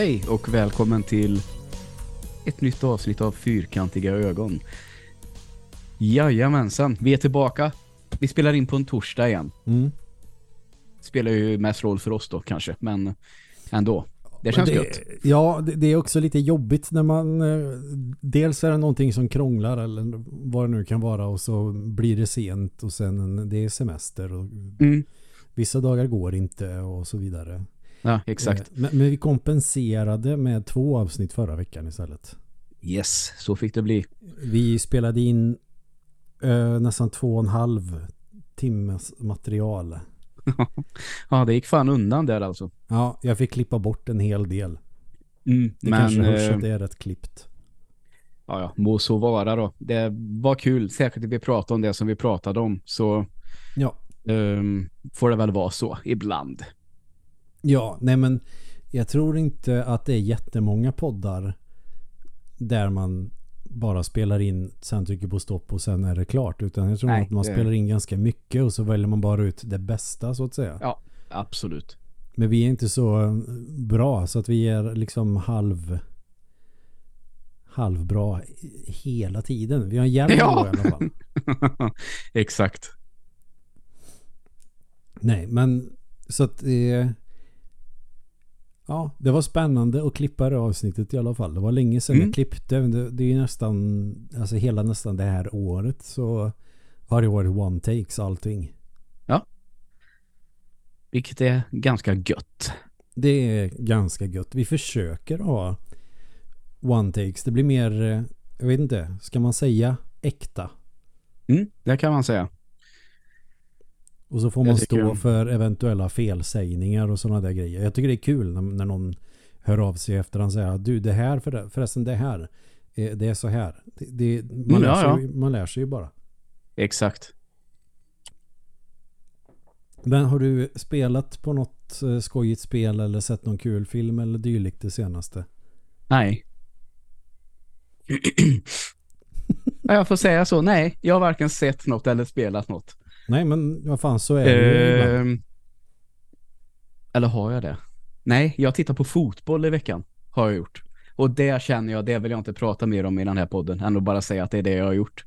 Hej och välkommen till ett nytt avsnitt av Fyrkantiga ögon. Jajamensan, vi är tillbaka. Vi spelar in på en torsdag igen. Mm. Spelar ju mest roll för oss då kanske, men ändå. Det känns det, gött. Ja, det, är också lite jobbigt när man eh, dels är det någonting som krånglar eller vad det nu kan vara och så blir det sent och sen det är semester och Mm. vissa dagar går inte och så vidare. Ja, exakt. Eh, Men, men vi kompenserade med två avsnitt förra veckan istället. Yes, så fick det bli. Vi spelade in eh, nästan två och en halv timmes material. ja, det gick fan undan där alltså. Ja, jag fick klippa bort en hel del. Mm, Det men kanske hörs eh, att det är rätt klippt. ja, ja, må så vara då. Det var kul, säkert att vi pratade om det som vi pratade om. Så Ja. ehm, får det väl vara så ibland. Ja, nej men jag tror inte att det är jättemånga poddar där man bara spelar in, sen trycker på stopp och sen är det klart. Utan jag tror Nej, att man det- spelar in ganska mycket och så väljer man bara ut det bästa så att säga. Ja, absolut. Men vi är inte så eh, bra så att vi är liksom halv halvbra hela tiden. Vi har en jävla Ja. i alla fall. Exakt. Nej, men så att eh, Ja, det var spännande att klippa det avsnittet i alla fall. Det var länge sedan Mm. jag klippte. Det, det är nästan, alltså hela nästan det här året så har det varit one takes allting. Vilket är ganska gött. Det är ganska gött. Vi försöker ha one takes. Det blir mer, eh, jag vet inte, ska man säga äkta? Mm, det kan man säga. Och så får man stå jag. för eventuella felsägningar och sådana där grejer. Jag tycker det är kul när, när någon hör av sig efter och säger du det här för, förresten det här eh, det är så här. Det, det, man, Mm, lär ja, sig, ja. man lär sig ju bara. Exakt. Men har du spelat på något eh, skojigt spel eller sett någon kul film eller dylikt det senaste? Nej. Ja, jag får säga så. Nej, jag har varken sett något eller spelat något. Nej men vad fan så är det. Ehm, eller har jag det? Nej, jag tittar på fotboll i veckan. Har jag gjort. Och det känner jag, det vill jag inte prata mer om i den här podden. Än att bara säga att det är det jag har gjort.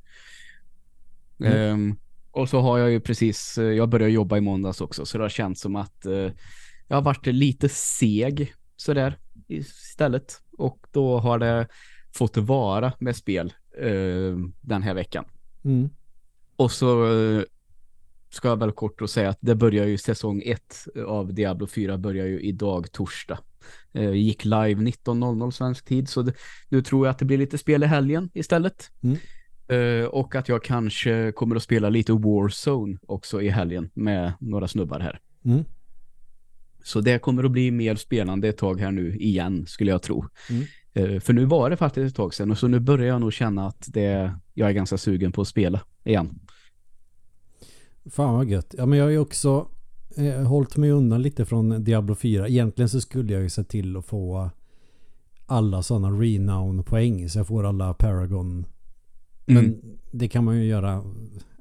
Mm. Ehm, och så har jag ju precis, eh, jag började jobba i måndags också. Så det har känts som att eh, jag har varit lite seg sådär istället. Och då har det fått vara med spel eh, den här veckan. Mm. Och så eh, ska jag väl kort och säga att det börjar ju säsong ett av Diablo 4 börjar ju idag torsdag. Eh, gick live 19.00 svensk tid så det, nu tror jag att det blir lite spel i helgen istället. Mm. Eh, och att jag kanske kommer att spela lite Warzone också i helgen med några snubbar här. Mm. Så det kommer att bli mer spelande ett tag här nu igen skulle jag tro. Mm. Eh, för nu var det faktiskt ett tag sedan och så nu börjar jag nog känna att det, jag är ganska sugen på att spela igen. Fan vad gött. Ja men jag har ju också eh, hållit mig undan lite från Diablo 4. Egentligen så skulle jag ju se till att få alla sådana renown-poäng så jag får alla Paragon. Men Mm. det kan man ju göra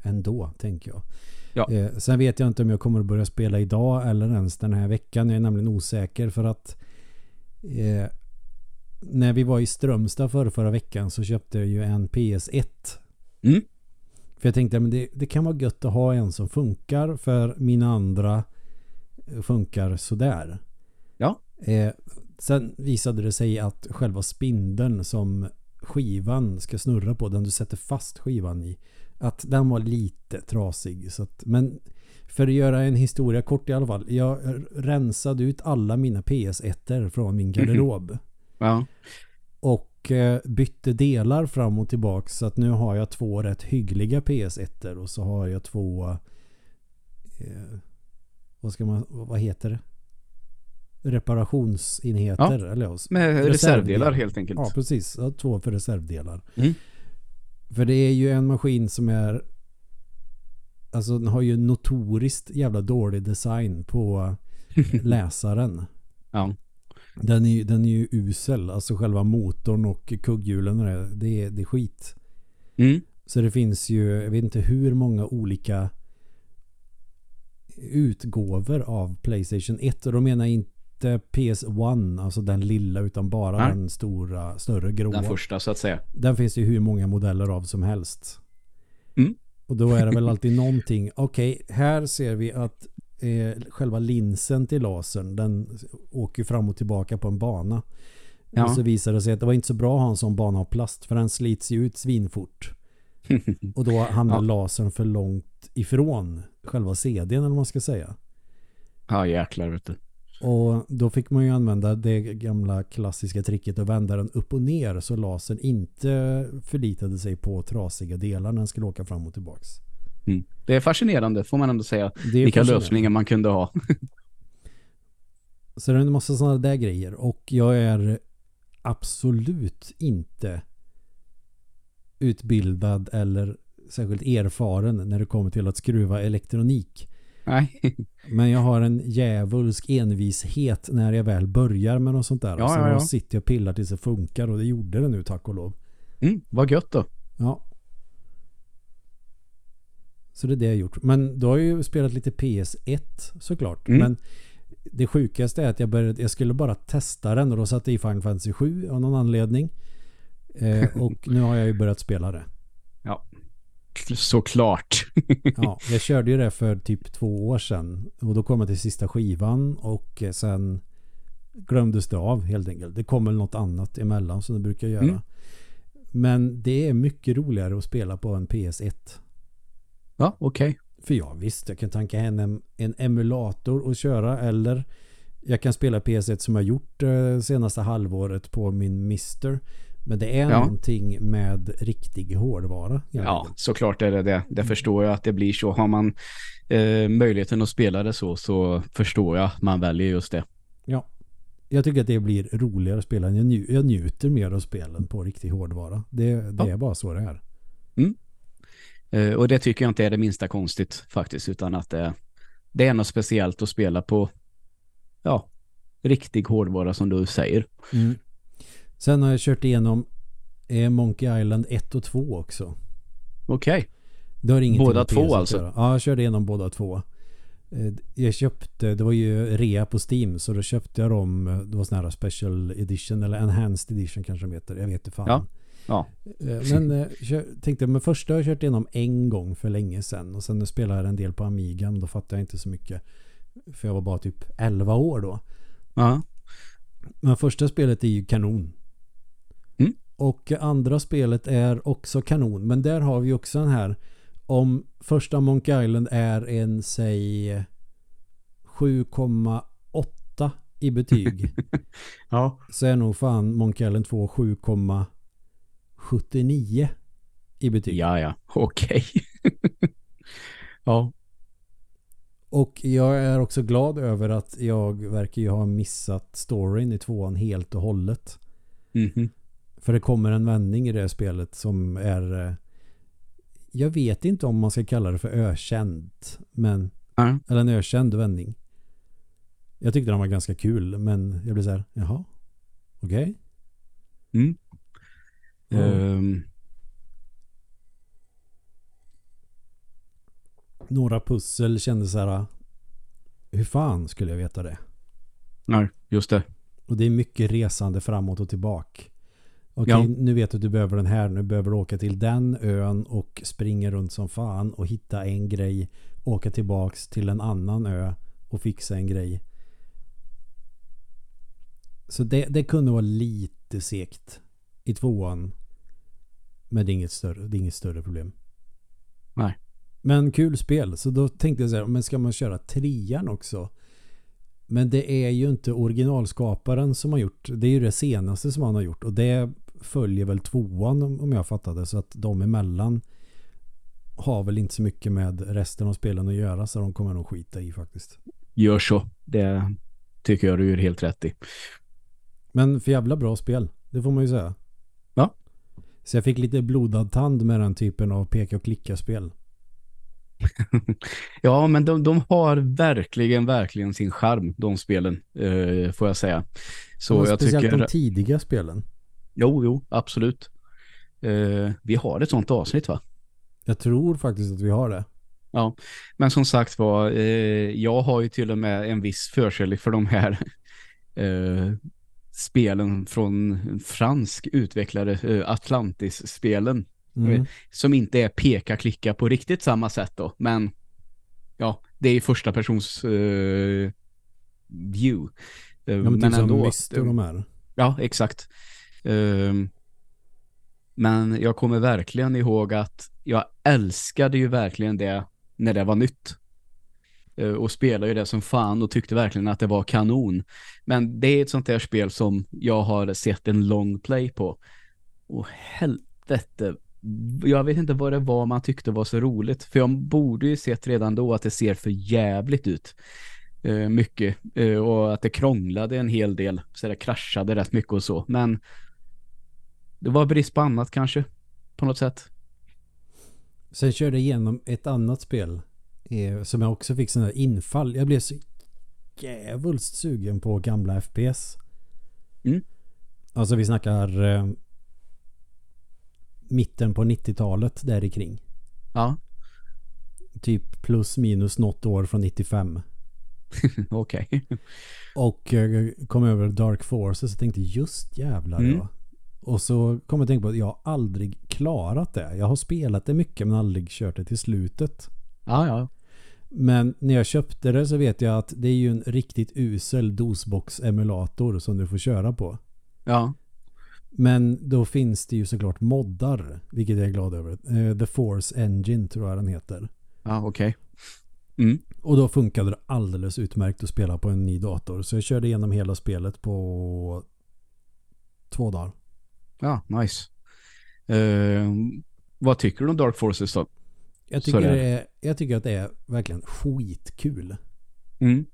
ändå, tänker jag. Ja. Eh, sen vet jag inte om jag kommer att börja spela idag eller ens den här veckan. Jag är nämligen osäker för att eh, när vi var i Strömstad förra, förra veckan så köpte jag ju en PS1 Mm. För jag tänkte att det, det kan vara gött att ha en som funkar för mina andra funkar sådär. Ja. Eh, sen visade det sig att själva spindeln som skivan ska snurra på, den du sätter fast skivan i, att den var lite trasig. Så att, men för att göra en historia kort i alla fall. Jag rensade ut alla mina PS1 från min garderob. Ja. Och eh, bytte delar fram och tillbaka så att nu har jag två rätt hyggliga PS1 och så har jag två eh, vad ska man, vad heter det? Reparationsenheter eller ja, Med reservdelar helt enkelt. Ja, precis. Har två för reservdelar. Mm. För det är ju en maskin som är Alltså den har ju notoriskt jävla dålig design på läsaren. Ja. Den är, den är ju usel. Alltså själva motorn och kugghjulen och det, det, är, det är skit. Mm. Så det finns ju, jag vet inte hur många olika utgåvor av Playstation 1. Och då menar jag inte inte PS1, alltså den lilla utan bara Nej. den stora, större gråa. Den första så att säga. Den finns ju hur många modeller av som helst. Mm. Och då är det väl alltid någonting. Okej, här ser vi att eh, själva linsen till lasern den åker fram och tillbaka på en bana. Ja. Och så visar det sig att det var inte så bra att ha en sån bana av plast för den slits ju ut svinfort. Och då hamnar Ja. lasern för långt ifrån själva CDn eller vad man ska säga. Ja, jäklar vet du. Och då fick man ju använda det gamla klassiska tricket att vända den upp och ner så lasern inte förlitade sig på trasiga delar när den skulle åka fram och tillbaks. Mm. Det är fascinerande får man ändå säga. Det är Vilka lösningar man kunde ha. Så det är en massa sådana där grejer och jag är absolut inte utbildad eller särskilt erfaren när det kommer till att skruva elektronik. Nej. Men jag har en djävulsk envishet när jag väl börjar med något sånt där. Ja, så ja, ja. då sitter jag och pillar tills det funkar och det gjorde det nu tack och lov. Mm, vad gött då. Ja. Så det är det jag gjort. Men då har jag ju spelat lite PS1 såklart. Mm. Men det sjukaste är att jag, började, jag skulle bara testa den och då satte jag i Final Fantasy 7 av någon anledning. Eh, och nu har jag ju börjat spela det. Såklart. Ja, jag körde ju det för typ två år sedan. Och då kom jag till sista skivan och eh, sen glömdes det av helt enkelt. Det kom väl något annat emellan som det brukar göra. Mm. Men det är mycket roligare att spela på en PS1. Ja, okej. För ja, visst, jag kan tanka hem en, en emulator och köra eller jag kan spela PS1 som jag gjort eh, senaste halvåret på min Mister. Men det är Ja. någonting med riktig hårdvara. helt Ja, såklart är det det. Det förstår jag att det blir så. Har man eh, möjligheten att spela det så, så förstår jag att man väljer just det. ja. Jag tycker att det blir roligare att spela. Jag, nju- jag njuter mer av spelen på riktig hårdvara. Det, det Ja. är bara så det är. Eh, och det tycker jag inte är det minsta konstigt faktiskt, utan att det, det är något speciellt att spela på, ja, riktig hårdvara som du säger. Mm. Sen har jag kört igenom eh, Monkey Island 1 och 2 också. Okej. Det har ingenting Båda två alltså? göra. Ja, jag körde igenom båda två. Eh, Jag köpte, det var ju rea på Steam så då köpte jag dem, eh, det var sån här special edition eller enhanced edition kanske de heter. Jag vet inte fan. Ja, ja. Eh, Men eh, kö- tänkte, men första har jag kört igenom en gång för länge sedan och sen spelade jag en del på Amigan. Då fattade jag inte så mycket. För jag var bara typ 11 år då. Ja. Men första spelet är ju kanon. Mm. Och andra spelet är också kanon. Men där har vi också den här. Om första Monkey Island är en, säg 7,8 i betyg. Ja. så är nog fan Monkey Island 2 7,79 i betyg. Ja, ja. Okej. ja. Och jag är också glad över att jag verkar ju ha missat storyn i tvåan helt och hållet. Mhm. För det kommer en vändning i det spelet som är eh, jag vet inte om man ska kalla det för ökänt men Ja. eller en ökänd vändning. Jag tyckte den var ganska kul men jag blev så här, jaha okej. Mm. Ja. Ehm, Några pussel kändes så här hur fan skulle jag veta det? nej, just det. Och det är mycket resande framåt och tillbaka. Okej, Ja. nu vet du att du behöver den här. Nu behöver du åka till den ön och springa runt som fan och hitta en grej. Åka tillbaks till en annan ö och fixa en grej. Så det, det kunde vara lite segt i tvåan. Men det är inget större, det är inget större problem. Nej. Men kul spel. Så då tänkte jag så här, men ska man köra trean också? Men det är ju inte originalskaparen som har gjort. Det är ju det senaste som han har gjort. Och det följer väl tvåan om jag fattade. Så att de emellan har väl inte så mycket med resten av spelen att göra. Så de kommer nog skita i faktiskt. Gör så. Det tycker jag du gör helt rätt i. Men för jävla bra spel. Det får man ju säga. Ja. Så jag fick lite blodad tand med den typen av peka och klicka-spel. Ja, men de, de har verkligen, verkligen sin charm, de spelen, eh, får jag säga. Så Men jag speciellt tycker... de tidiga spelen. Jo, jo, absolut. Eh, vi har ett sånt avsnitt va? Jag tror faktiskt att vi har det. Ja, men som sagt var, eh, jag har ju till och med en viss förkärlek för de här eh, spelen från fransk utvecklare, eh, Atlantis-spelen. Mm. Som inte är peka-klicka på riktigt samma sätt då. Men ja, det är första persons eh, view. Eh, Ja, men typ som Myst och de här. Ja, exakt. Ehm, men jag kommer verkligen ihåg att jag älskade ju verkligen det när det var nytt. Eh, och spelade ju det som fan och tyckte verkligen att det var kanon. Men det är ett sånt där spel som jag har sett en long play på. Och helvete, jag vet inte vad det var man tyckte var så roligt. För jag borde ju sett redan då att det ser för jävligt ut. Eh, mycket. Eh, och att det krånglade en hel del. Så det kraschade rätt mycket och så. Men det var brist på annat kanske. På något sätt. Sen körde jag igenom ett annat spel eh, som jag också fick sådana här infall. Jag blev så jävulst sugen på gamla FPS. Mm. Alltså vi snackar eh, mitten på 90-talet där kring. Ja, Typ plus minus något år från 95. okej. Och eh, kom över Dark Forces och tänkte just jävlar Mm. ja. Och så kom jag att tänka på att jag har aldrig klarat det. Jag har spelat det mycket men aldrig kört det till slutet. Ja, ja. Men när jag köpte det så vet jag att det är ju en riktigt usel DOSBox-emulator som du får köra på. Ja, Men då finns det ju såklart moddar, vilket jag är glad över. Eh, The Force Engine tror jag den heter. ja okej. Mm. Och då funkade det alldeles utmärkt att spela på en ny dator. Så jag körde igenom hela spelet på två dagar. Ja, nice. Eh, vad tycker du om Dark Forces då? Jag tycker, det det jag tycker att det är verkligen skitkul. Mm.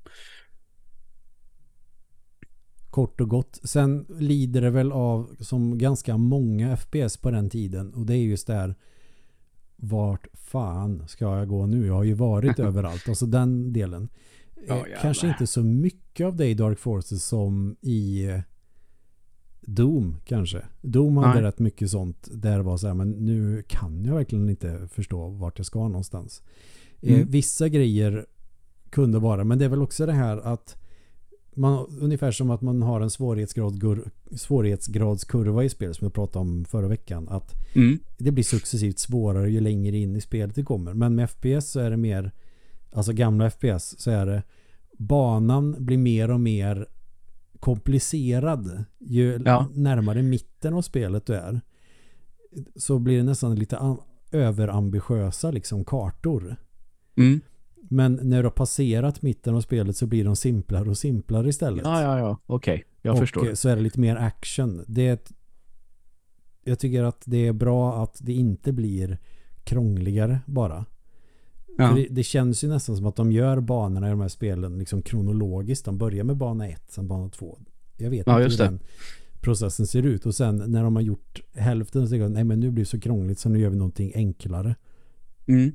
Kort och gott. Sen lider det väl av som ganska många FPS på den tiden. Och det är just där vart fan ska jag gå nu? Jag har ju varit överallt. Alltså den delen. Jävlar. Kanske inte så mycket av det i Dark Forces som i eh, Doom kanske. Doom hade Nej. rätt mycket sånt där det var så här, men nu kan jag verkligen inte förstå vart jag ska någonstans. Eh, Mm. vissa grejer kunde vara, men det är väl också det här att man, ungefär som att man har en svårighetsgrad, gur- svårighetsgradskurva i spel som jag pratade om förra veckan. Att Mm. det blir successivt svårare ju längre in i spelet det kommer. Men med FPS så är det mer, alltså gamla FPS så är det banan blir mer och mer komplicerad ju Ja. närmare mitten av spelet du är. Så blir det nästan lite överambitiösa liksom kartor. Mm. Men när du har passerat mitten av spelet så blir de simplare och simplare istället. Ja, ja, ja. Okej, jag och förstår. eh, så är det lite mer action. Det är jag tycker att det är bra att det inte blir krångligare bara. Ja. Det, det känns ju nästan som att de gör banorna i de här spelen liksom kronologiskt. De börjar med bana 1, sen bana 2. Jag vet Ja, inte hur den processen ser ut. Och sen när de har gjort hälften så tänker jag, nej men nu blir det så krångligt så nu gör vi någonting enklare. Mm.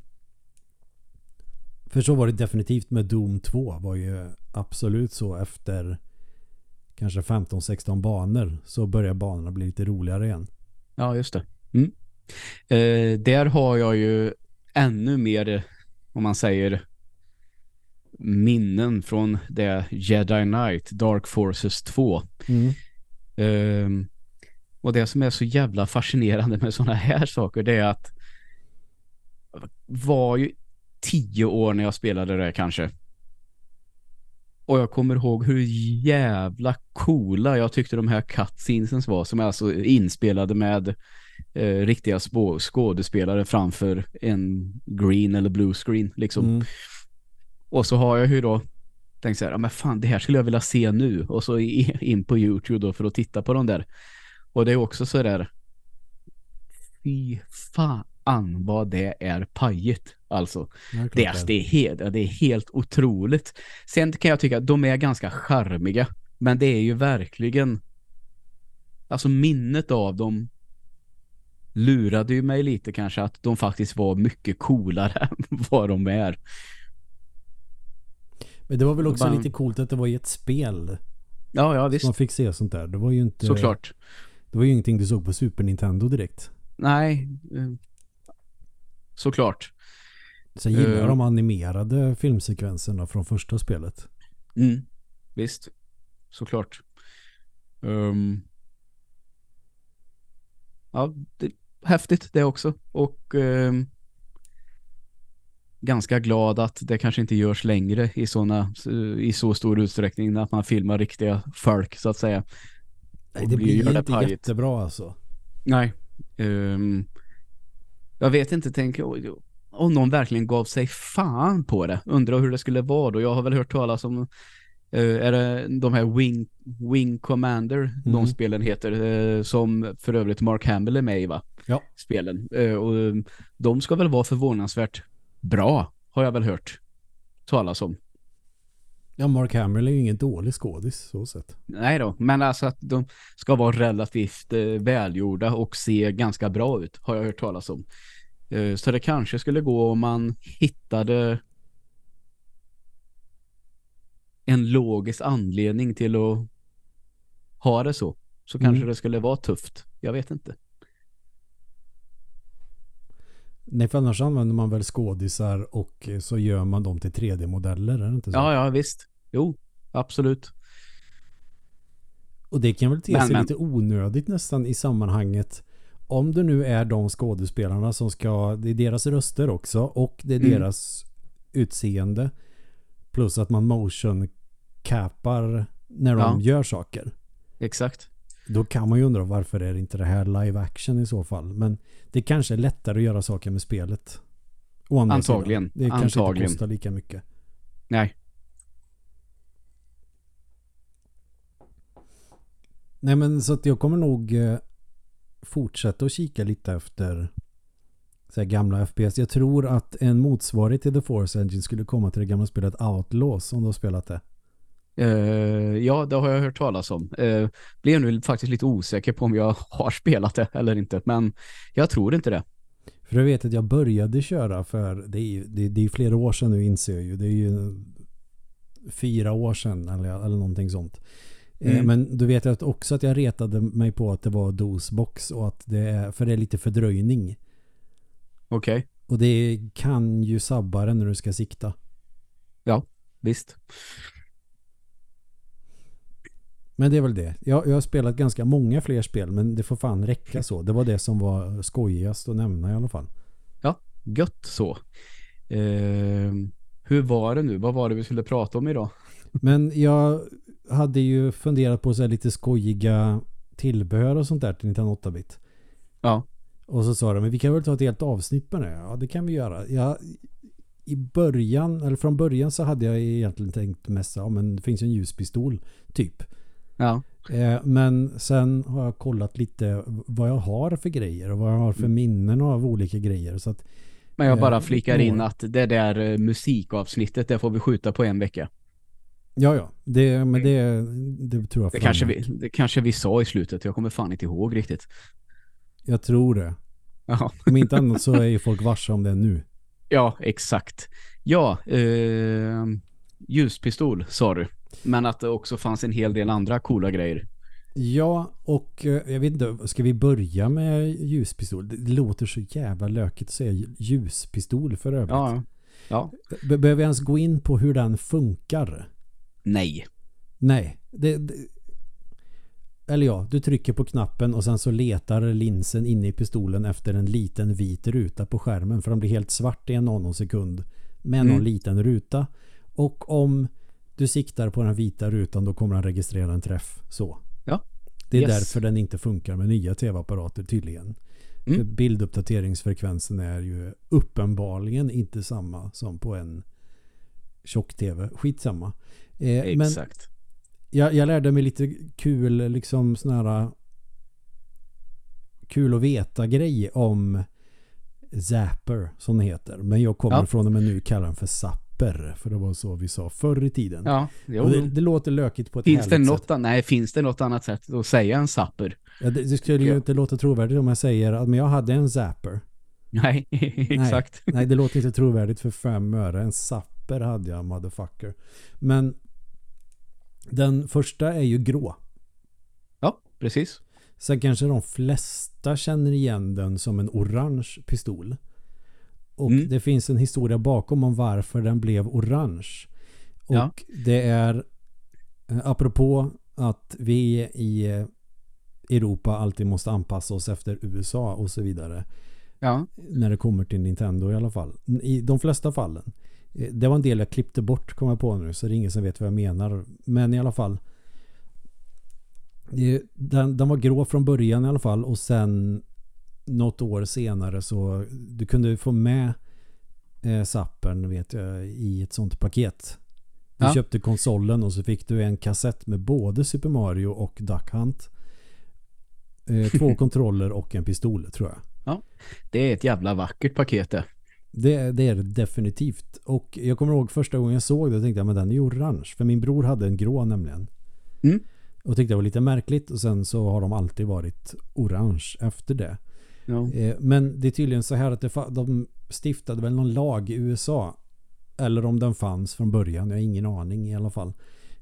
För så var det definitivt med Doom 2 var ju absolut så efter kanske 15-16 banor så börjar banorna bli lite roligare igen. Ja, just det. Mm. Eh, där har jag ju ännu mer, om man säger, minnen från det Jedi Knight, Dark Forces 2. Mm. Ehm, och det som är så jävla fascinerande med sådana här saker det är att var ju tio år när jag spelade det kanske. Och jag kommer ihåg hur jävla coola jag tyckte de här cutscenesen var som är alltså inspelade med eh, riktiga spå- skådespelare framför en green eller blue screen liksom. Mm. Och så har jag ju då tänkt så här, ja men fan det här skulle jag vilja se nu och så in på Youtube då för att titta på de där. Och det är också så där fy fan vad det är pajigt alltså. Ja, Det, är- det, är helt, det är helt otroligt. Sen kan jag tycka att de är ganska charmiga. Men det är ju verkligen alltså minnet av dem lurade ju mig lite kanske att de faktiskt var mycket coolare än vad de är. Men det var väl också Bara- lite coolt att det var i ett spel. Ja, ja visst. man fick se sånt där. Det var ju inte... Såklart. Det var ju ingenting du såg på Super Nintendo direkt. Nej. eh, Såklart. Sen gillar Eh. de animerade filmsekvenserna från första spelet. Mm. Visst. såklart. Um, ja, det, häftigt det också. Och um, ganska glad att det kanske inte görs längre i, såna, i så stor utsträckning att man filmar riktiga folk så att säga. Nej, det blir inte pajigt. jättebra alltså. Nej. Um, jag vet inte, tänk om någon verkligen gav sig fan på det. Undrar hur det skulle vara då. Jag har väl hört talas om är det de här Wing, Wing Commander, mm. de spelen heter, uh, som för övrigt Mark Hamill är med i va? Ja. Spelen. Uh, och de ska väl vara förvånansvärt bra, har jag väl hört talas om. Ja, Mark Hamill är ju ingen dålig skådis så sett. Nej då, men alltså att de ska vara relativt eh, välgjorda och se ganska bra ut, har jag hört talas om. Eh, så det kanske skulle gå om man hittade en logisk anledning till att ha det så. Så kanske mm. det skulle vara tufft. Jag vet inte. Nej, för annars använder man väl skådisar och så gör man dem till 3D-modeller, är det inte så? Ja, ja, visst. Jo, absolut. Och det kan väl te sig men, lite onödigt nästan i sammanhanget. Om det nu är de skådespelarna som ska, det är deras röster också och det är mm. deras utseende. Plus att man motion capar när de ja. gör saker. Exakt. Då kan man ju undra varför är inte det här live action i så fall. Men det kanske är lättare att göra saker med spelet. Antagligen. Sidan. Det kanske Antagligen. inte kostar lika mycket. Nej. Nej men så att jag kommer nog eh, fortsätta att kika lite efter så här gamla FPS. Jag tror att en motsvarighet till The Force Engine skulle komma till det gamla spelet Outlaws om du har spelat det. Uh, ja, det har jag hört talas om. Uh, blir nu faktiskt lite osäker på om jag har spelat det eller inte. Men jag tror inte det. För jag vet att jag började köra för det är ju det, det är flera år sedan nu inser jag ju. Det är ju fyra år sedan eller, eller någonting sånt. Eh, mm. Men du vet jag också att jag retade mig på att det var dosbox och att det är, för det är lite fördröjning. Okej. Okay. Och det kan ju sabba det när du ska sikta. Ja, visst. Men det är väl det. Jag, jag har spelat ganska många fler spel men det får fan räcka så. Det var det som var skojigast att nämna i alla fall. Ja, gött så. Eh, hur var det nu? Vad var det vi skulle prata om idag? Men jag hade ju funderat på så lite skojiga tillbehör och sånt där till 1908-bit. Ja. Och så sa de, men vi kan väl ta ett helt avsnitt med det? Ja, det kan vi göra. Jag, I början, eller från början så hade jag egentligen tänkt mest, ja men det finns ju en ljuspistol, typ. Ja. Eh, men sen har jag kollat lite vad jag har för grejer och vad jag har för mm. minnen av olika grejer. Så att, men jag bara eh, flikar in att det där eh, musikavsnittet, det får vi skjuta på en vecka. Ja, ja. Det, men det, det tror jag det kanske, vi, det kanske vi sa i slutet. Jag kommer fan inte ihåg riktigt. Jag tror det. Ja. Om inte annat så är ju folk varsa om det nu. Ja, exakt. Ja, eh, ljuspistol sa du. Men att det också fanns en hel del andra coola grejer. Ja, och eh, jag vet inte, ska vi börja med ljuspistol? Det låter så jävla lökigt att säga ljuspistol för övrigt. Ja, ja. Behöver vi ens gå in på hur den funkar? Nej. Nej. Det, det, eller ja, du trycker på knappen och sen så letar linsen inne i pistolen efter en liten vit ruta på skärmen. För den blir helt svart i en nanosekund med mm. någon liten ruta. Och om du siktar på den vita rutan då kommer den registrera en träff. Så. Ja. Det är yes. därför den inte funkar med nya tv-apparater tydligen. Mm. För bilduppdateringsfrekvensen är ju uppenbarligen inte samma som på en tjock-tv. Skitsamma. Eh, Exakt. Jag, jag, lärde mig lite kul, liksom sån här kul att veta grej om Zapper som det heter. Men jag kommer ja. från och med nu kalla den för Zapper. För det var så vi sa förr i tiden. Ja, det, det, låter lökigt på ett finns det något sätt. Nej, finns det något annat sätt att säga en Zapper? Ja, det, det skulle ju inte låta trovärdigt om jag säger att men jag hade en Zapper. Nej, exakt. Nej, nej, det låter inte trovärdigt för fem öre. En Zapper hade jag, motherfucker. Men den första är ju grå. Ja, precis. Sen kanske de flesta känner igen den som en orange pistol. Och mm. det finns en historia bakom om varför den blev orange. Och ja. det är eh, apropå att vi i eh, Europa alltid måste anpassa oss efter USA och så vidare. Ja. När det kommer till Nintendo i alla fall. I de flesta fallen. Eh, Det var en del jag klippte bort kommer jag på nu så det är ingen som vet vad jag menar. Men i alla fall. Den, den var grå från början i alla fall och sen något år senare så du kunde få med eh, Zappern vet jag i ett sånt paket. Du Ja. köpte konsolen och så fick du en kassett med både Super Mario och Duck Hunt. Eh, två kontroller och en pistol tror jag. Det är ett jävla vackert paket det. Det, det är det definitivt. Och jag kommer ihåg första gången jag såg det tänkte jag men den är ju orange. För min bror hade en grå nämligen. Mm. Och tyckte det var lite märkligt. Och sen så har de alltid varit orange efter det. Ja. Eh, men det är tydligen så här att det, de stiftade väl någon lag i USA. Eller om den fanns från början. Jag har ingen aning i alla fall.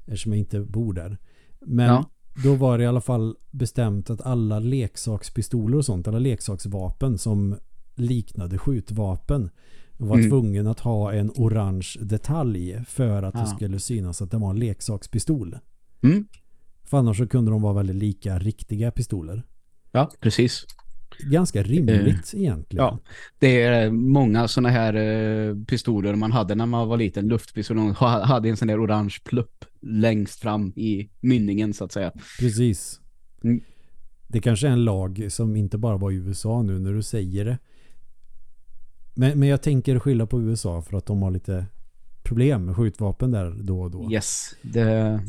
Eftersom jag inte bor där. Men Ja. då var det i alla fall bestämt att alla leksakspistoler och sånt, alla leksaksvapen som liknade skjutvapen var Mm. tvungen att ha en orange detalj för att det Ja. skulle synas att det var en leksakspistol. Mm. För annars så kunde de vara väldigt lika riktiga pistoler. ja, precis. Ganska rimligt egentligen. Ja, det är många sådana här eh, pistoler man hade när man var liten. Luftpistol och ha- hade en sån där orange plupp längst fram i mynningen så att säga. Precis. Mm. Det kanske är en lag som inte bara var i USA nu när du säger det. Men, men jag tänker skylla på USA för att de har lite problem med skjutvapen där då och då. Yes, det,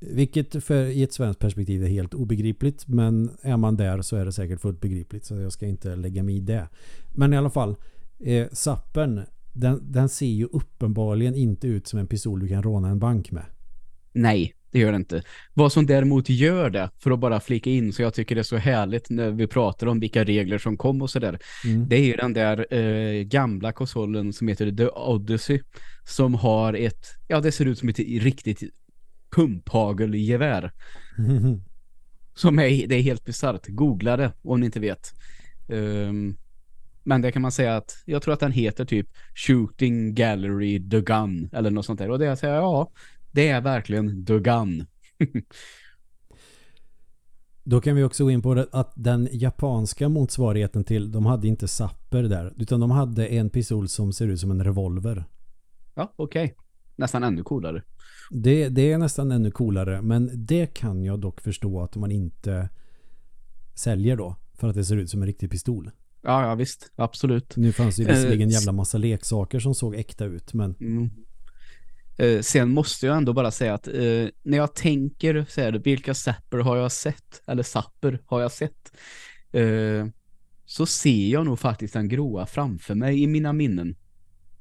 Vilket för, i ett svenskt perspektiv är helt obegripligt. Men är man där så är det säkert fullt begripligt. Så jag ska inte lägga mig i det. Men i alla fall. Eh, Sappen. Den, den ser ju uppenbarligen inte ut som en pistol du kan råna en bank med. nej, det gör det inte. Vad som däremot gör det, för att bara flika in, så jag tycker det är så härligt när vi pratar om vilka regler som kom och sådär. Mm. Det är ju den där eh, gamla konsolen som heter The Odyssey som har ett, ja det ser ut som ett riktigt pumphagelgevär. Som är, det är helt bisarrt. Googla det om ni inte vet. Ehm, men det kan man säga att jag tror att den heter typ Shooting Gallery The Gun eller något sånt där. Och det jag säger, ja, det är verkligen Gun. Då kan vi också gå in på att den japanska motsvarigheten till, de hade inte sapper där, utan de hade en pistol som ser ut som en revolver. Ja, okej. Nästan ännu coolare. Det, det är nästan ännu coolare, men det kan jag dock förstå att man inte säljer då, för att det ser ut som en riktig pistol. Ja, ja visst. Absolut. Nu fanns det ju Eh, visserligen s- jävla massa leksaker som såg äkta ut, men Mm. Eh, sen måste jag ändå bara säga att eh, när jag tänker så här, vilka sapper har jag sett? Eller sapper har jag sett? Eh, så ser jag nog faktiskt den gråa framför mig i mina minnen.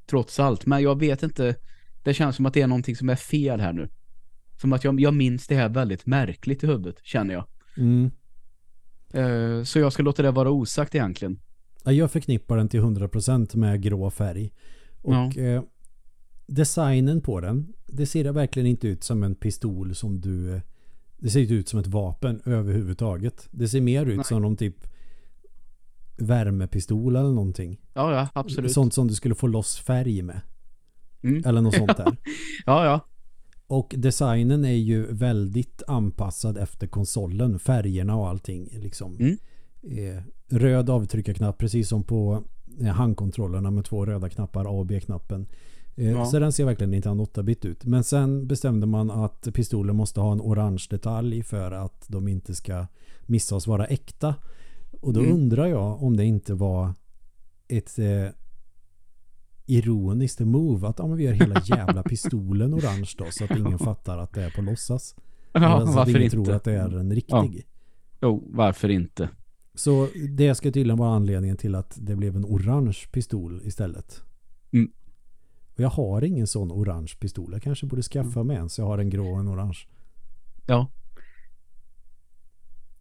Trots allt. Men jag vet inte. Det känns som att det är någonting som är fel här nu. Som att jag, jag minns det här väldigt märkligt i huvudet, känner jag. mm, Eh, så jag ska låta det vara osagt egentligen. ja, jag förknippar den till 100% med grå färg. Och Ja. Designen på den, det ser verkligen inte ut som en pistol som du... Det ser inte ut som ett vapen överhuvudtaget. Det ser mer ut Nej. som någon typ värmepistol eller någonting. Ja, ja, absolut. Sånt som du skulle få loss färg med. Mm. Eller något sånt där. Ja, ja. Och designen är ju väldigt anpassad efter konsolen. Färgerna och allting. Liksom. Mm. Eh, röd avtryckarknapp precis som på eh, handkontrollerna med två röda knappar, A och B-knappen. Eh, Ja. Så den ser verkligen inte 8-bit ut. Men sen bestämde man att pistolen måste ha en orange detalj för att de inte ska missa oss vara äkta. Och då Mm. undrar jag om det inte var ett eh, ironiskt move att ja, men vi gör hela jävla pistolen orange då så att ingen fattar att det är på låtsas. ja Eller så att varför ingen inte? tror att det är en riktig. Jo, varför inte? Så det ska tydligen vara anledningen till att det blev en orange pistol istället. Mm. Och jag har ingen sån orange pistol. Jag kanske borde skaffa mig en så jag har en grå och en orange. Ja,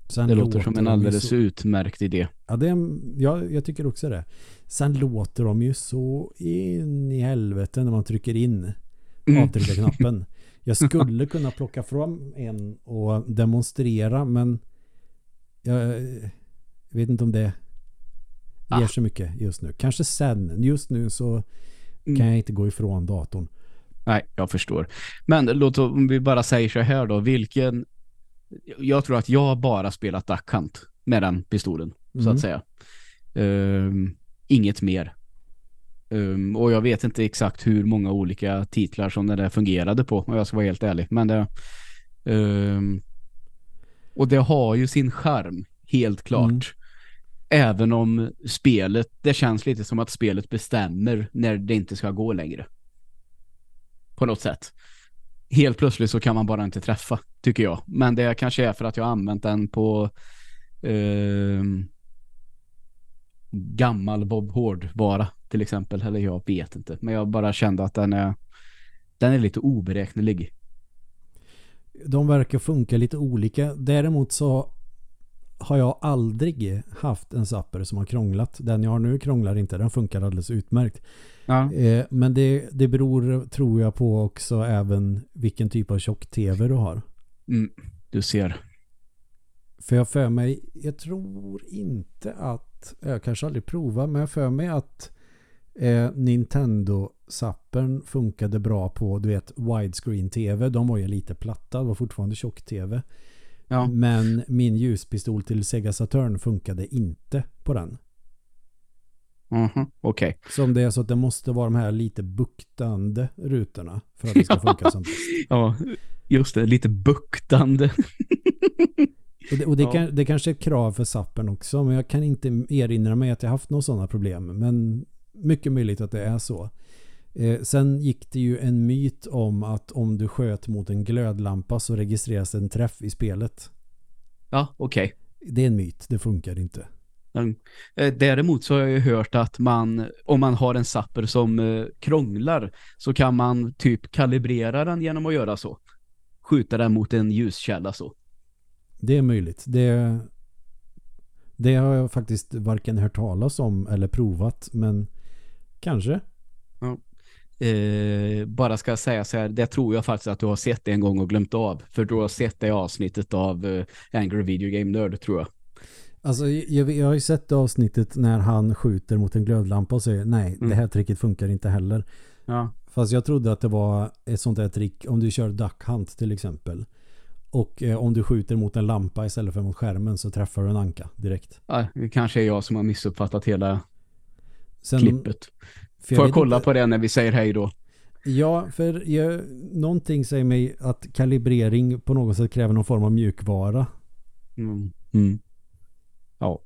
Sen det låter som de en alldeles så, utmärkt idé. ja, det är, ja, jag tycker också det. Sen låter de ju så in i helvete när man trycker in Mm. avtryckarknappen. Jag skulle kunna plocka fram en och demonstrera men jag vet inte om det ger Ah. så mycket just nu. Kanske sen. Just nu så Mm. kan jag inte gå ifrån datorn. Nej, jag förstår. Men låt om vi bara säger så här då. Vilken... Jag tror att jag bara spelat Duck Hunt med den pistolen, så Mm. att säga. Ehm, inget mer. Ehm, och jag vet inte exakt hur många olika titlar som det där fungerade på, om jag ska vara helt ärlig. Men det... ehm, och det har ju sin charm, helt klart. Även om spelet, det känns lite som att spelet bestämmer när det inte ska gå längre. På något sätt. Helt plötsligt så kan man bara inte träffa, tycker jag. Men det kanske är för att jag har använt den på eh, gammal Bob Hård-vara till exempel. Eller jag vet inte. Men jag bara kände att den är den är lite oberäknelig. De verkar funka lite olika. Däremot så har jag aldrig haft en zapper som har krånglat. Den jag har nu krånglar inte. Den funkar alldeles utmärkt. Ja. Eh, men det, det beror, tror jag, på också även vilken typ av tjock-tv du har. Mm, du ser. För jag för mig, jag tror inte att, jag kanske aldrig provat, men jag för mig att eh, Nintendo-sappern funkade bra på, du vet, widescreen-tv. De var ju lite platta, det var fortfarande tjock-tv. Ja. Men min ljuspistol till Sega Saturn funkade inte på den. Mhm, Okej. Så om det är så att det måste vara de här lite buktande rutorna för att det ska funka som bäst. Ja, just det. Lite buktande. Och det, och det, Ja. kan, det kanske är ett krav för Zappern också, men jag kan inte erinra mig att jag haft några sådana problem. Men mycket möjligt att det är så. Eh, sen gick det ju en myt om att om du sköt mot en glödlampa så registreras en träff i spelet. Ja, okej. Det är en myt, det funkar inte. Mm. Eh, Däremot så har jag ju hört att man, om man har en zapper som eh, krånglar så kan man typ kalibrera den genom att göra så. Skjuta den mot en ljuskälla så. Det är möjligt. Det, det har jag faktiskt varken hört talas om eller provat, men kanske. Eh, bara ska säga så här, det tror jag faktiskt att du har sett en gång och glömt av. För du har sett det avsnittet av eh, Angry Video Game Nerd tror jag. Alltså jag, jag har ju sett det avsnittet när han skjuter mot en glödlampa och säger nej, Mm. det här tricket funkar inte heller. Ja. Fast jag trodde att det var ett sånt där trick om du kör Duck Hunt till exempel. Och eh, om du skjuter mot en lampa istället för mot skärmen så träffar du en anka direkt. ja, det kanske är jag som har missuppfattat hela Sen, klippet. För Får jag kolla inte- på det när vi säger hej då? Ja, för jag, någonting säger mig att kalibrering på något sätt kräver någon form av mjukvara. Mm. Mm. Ja.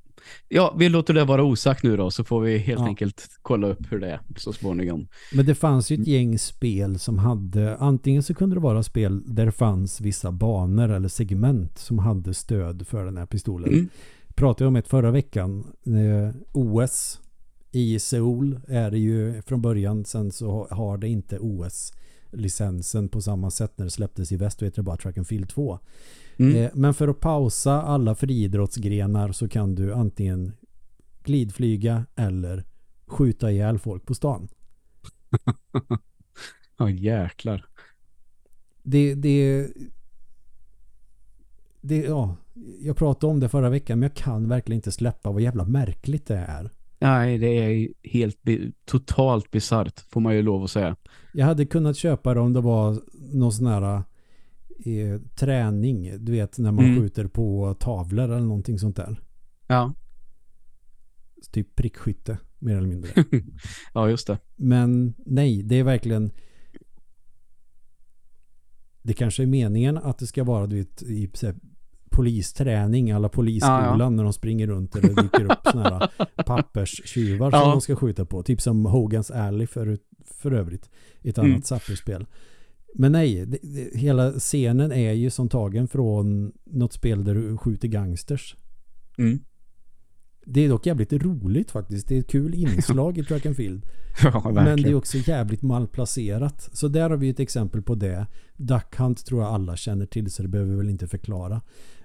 Ja, vi låter det vara osagt nu då så får vi helt Ja. enkelt kolla upp hur det är så småningom. Men det fanns ju ett gäng spel som hade, antingen så kunde det vara spel där det fanns vissa banor eller segment som hade stöd för den här pistolen. Mm. Pratade jag om ett förra veckan. Eh, OS i Seoul är det ju från början, sen så ha- har det inte OS-licensen på samma sätt när det släpptes i väst, då heter det bara Track and Field 2. Mm. Eh, men för att pausa alla friidrottsgrenar så kan du antingen glidflyga eller skjuta ihjäl folk på stan. Ja, jäklar. det, det, det, ja, jag pratade om det förra veckan men jag kan verkligen inte släppa vad jävla märkligt det är. Nej, det är helt totalt bisarrt får man ju lov att säga. Jag hade kunnat köpa det om det var någon sån här eh, träning, du vet när man Mm. skjuter på tavlor eller någonting sånt där. Ja, Typ prickskytte, mer eller mindre. ja just det. Men nej, det är verkligen det kanske är meningen att det ska vara du vet, i polisträning alla polisskolan Ja, när de springer runt eller dyker upp såna här papperstjuvar som Ja. de ska skjuta på. Typ som Hogans Alley för, för övrigt. Ett Mm. annat zapperspel. Men nej, det, det, hela scenen är ju som tagen från något spel där du skjuter gangsters. Mm. Det är dock jävligt roligt faktiskt. Det är ett kul inslag i Track and Field. Ja, Men det är också jävligt malplacerat. Så där har vi ett exempel på det. Duck Hunt tror jag alla känner till så det behöver vi väl inte förklara.